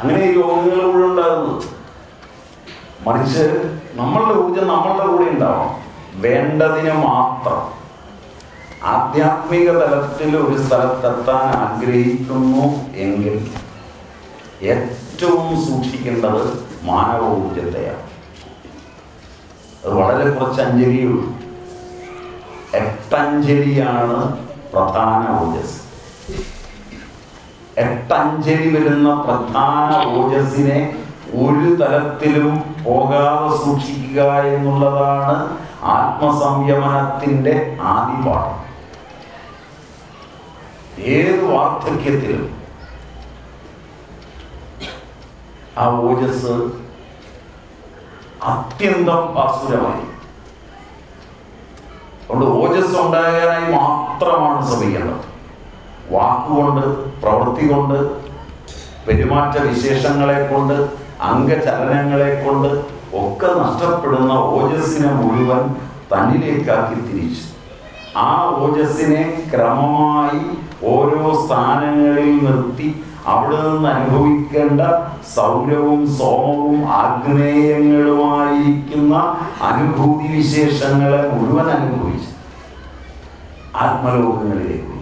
അങ്ങനെ രോഗങ്ങൾ മുഴുവൻ ഉണ്ടാകുന്നത്. മറിച്ച് നമ്മളുടെ ഊർജം നമ്മളുടെ കൂടെ ഉണ്ടാവണം. വേണ്ടതിന് മാത്രം. ആധ്യാത്മിക തലത്തിൽ ഒരു സ്ഥലത്തെത്താൻ ആഗ്രഹിക്കുന്നു എങ്കിൽ ഏറ്റവും സൂക്ഷിക്കേണ്ടത് മാനവ ഊർജത്തെയാണ് അത് വളരെ കുറച്ച് അഞ്ജലിയുള്ളൂ എട്ടഞ്ജലിയാണ് പ്രധാന ഓജസ് എട്ടഞ്ജലി വരുന്ന പ്രധാന ഓജസ്സിനെ ഒരു തലത്തിലും പോകാതെ സൂക്ഷിക്കുക എന്നുള്ളതാണ് ആത്മസംയമനത്തിന്റെ ആദിപാഠം. ഏത് വാർദ്ധക്യത്തിലും ആ ഓജസ് അത്യന്തം അസുരമായി. അതുകൊണ്ട് ഓജസ് ഉണ്ടാകാനായി മാത്രമാണ് ശ്രമിക്കേണ്ടത്. വാക്കുകൊണ്ട് പ്രവൃത്തി കൊണ്ട് പെരുമാറ്റ വിശേഷങ്ങളെ കൊണ്ട് അംഗചലനങ്ങളെ കൊണ്ട് ഒക്കെ നഷ്ടപ്പെടുന്ന ഓജസ്സിനെ മുഴുവൻ തന്നിലേക്കാക്കി തിരിച്ചു ആ ഓജസ്സിനെ ക്രമമായി ഓരോ സ്ഥാനങ്ങളിൽ നിർത്തി അവിടെ നിന്ന് അനുഭവിക്കേണ്ട സൗരവും സോമവും ആഗ്നേയങ്ങളുമായിരിക്കുന്ന അനുഭൂതി വിശേഷങ്ങളെ മുഴുവൻ അനുഭവിച്ചു ആത്മലോകങ്ങളിലേക്ക്.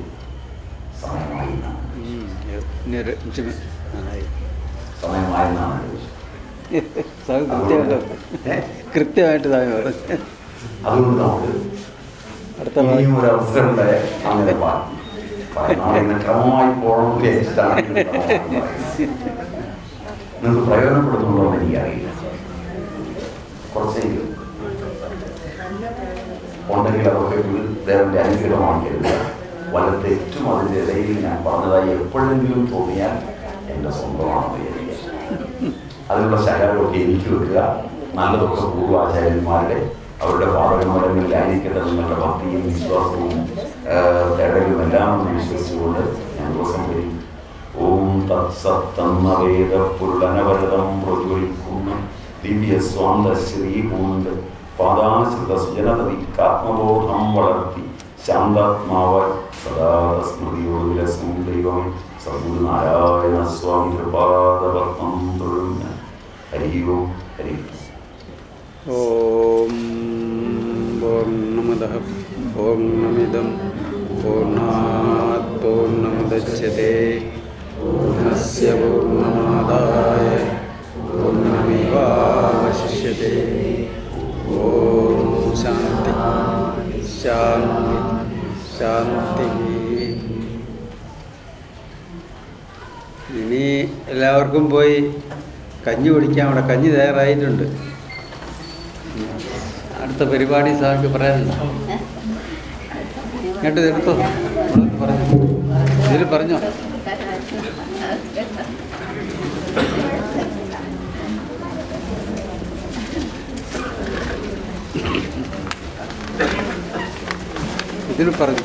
സമയമായി. സമയമായി കൃത്യമായിട്ട്? കൃത്യമായിട്ട് പറഞ്ഞു അതുകൊണ്ട് അടുത്ത ഒരു അവസരം അങ്ങനെ ക്രമമായി പോകണം വിചാരിച്ചിട്ടാണ്. നിങ്ങൾക്ക് പ്രയോജനപ്പെടുത്തുന്നുണ്ടോ എന്ന് എനിക്കറിയില്ല. കുറച്ചേ ഉണ്ടെങ്കിൽ അതൊക്കെ ഗുരുദേവന്റെ അനുഗ്രഹമാണ് കരുതുക വല്ല തെറ്റും അതിന്റെ ഇടയിൽ ഞാൻ പറഞ്ഞതായി എപ്പോഴെങ്കിലും തോന്നിയാൽ എന്റെ സ്വന്തമാണെന്ന് അതിനുള്ള ശകലമൊക്കെ എനിക്ക് വെക്കുക. നല്ലതൊക്കെ പൂർവാചാര്യന്മാരുടെ അവരുടെ പാഠകമരങ്ങളിലായിരിക്കട്ടെ നിങ്ങളുടെ ഭക്തിയും വിശ്വാസവും തേടലും എല്ലാം വിശ്വസിച്ചുകൊണ്ട് ഞാൻ ദിവസം വരും ഓം തത്സത്തന്ന വേദ പുരുളനവരതം ദിവ്യ സ്വാന്ത ശ്രീ കൊണ്ട് പാദാശ്രിത സുജനതതിക്കാത്മബോധം വളർത്തി ശാന്താത്മാവ് സദാ സ്മൃതിയോട് വിലസും ദൈവം സദ്ഗുരുനാരായണ സ്വാമി കൃപാദപത്മം തൊഴുന്ന. ഹരി ഓം ഹരി ഓം പൂർണ്ണമത പൂർണ്ണമിദം പൂർണ്ണാത് പൂർണ്ണമുദച്യത്തെ പൂർണ്ണസ്യ പൂർണ്ണമാദായ പൂർണ്ണമേവാവശിഷ്യത്തെ ഓം ശാന്തി ശാന്തി ശാന്തി ഇനി എല്ലാവർക്കും പോയി കഞ്ഞി കുടിക്കാൻ അവിടെ കഞ്ഞി തയ്യാറായിട്ടുണ്ട്. അടുത്ത പരിപാടി സാർക്ക് പറയാനുണ്ടോ? എടുത്തോ. പറഞ്ഞോ. ഇതിൽ പറഞ്ഞോ. ഇതിൽ പറഞ്ഞു.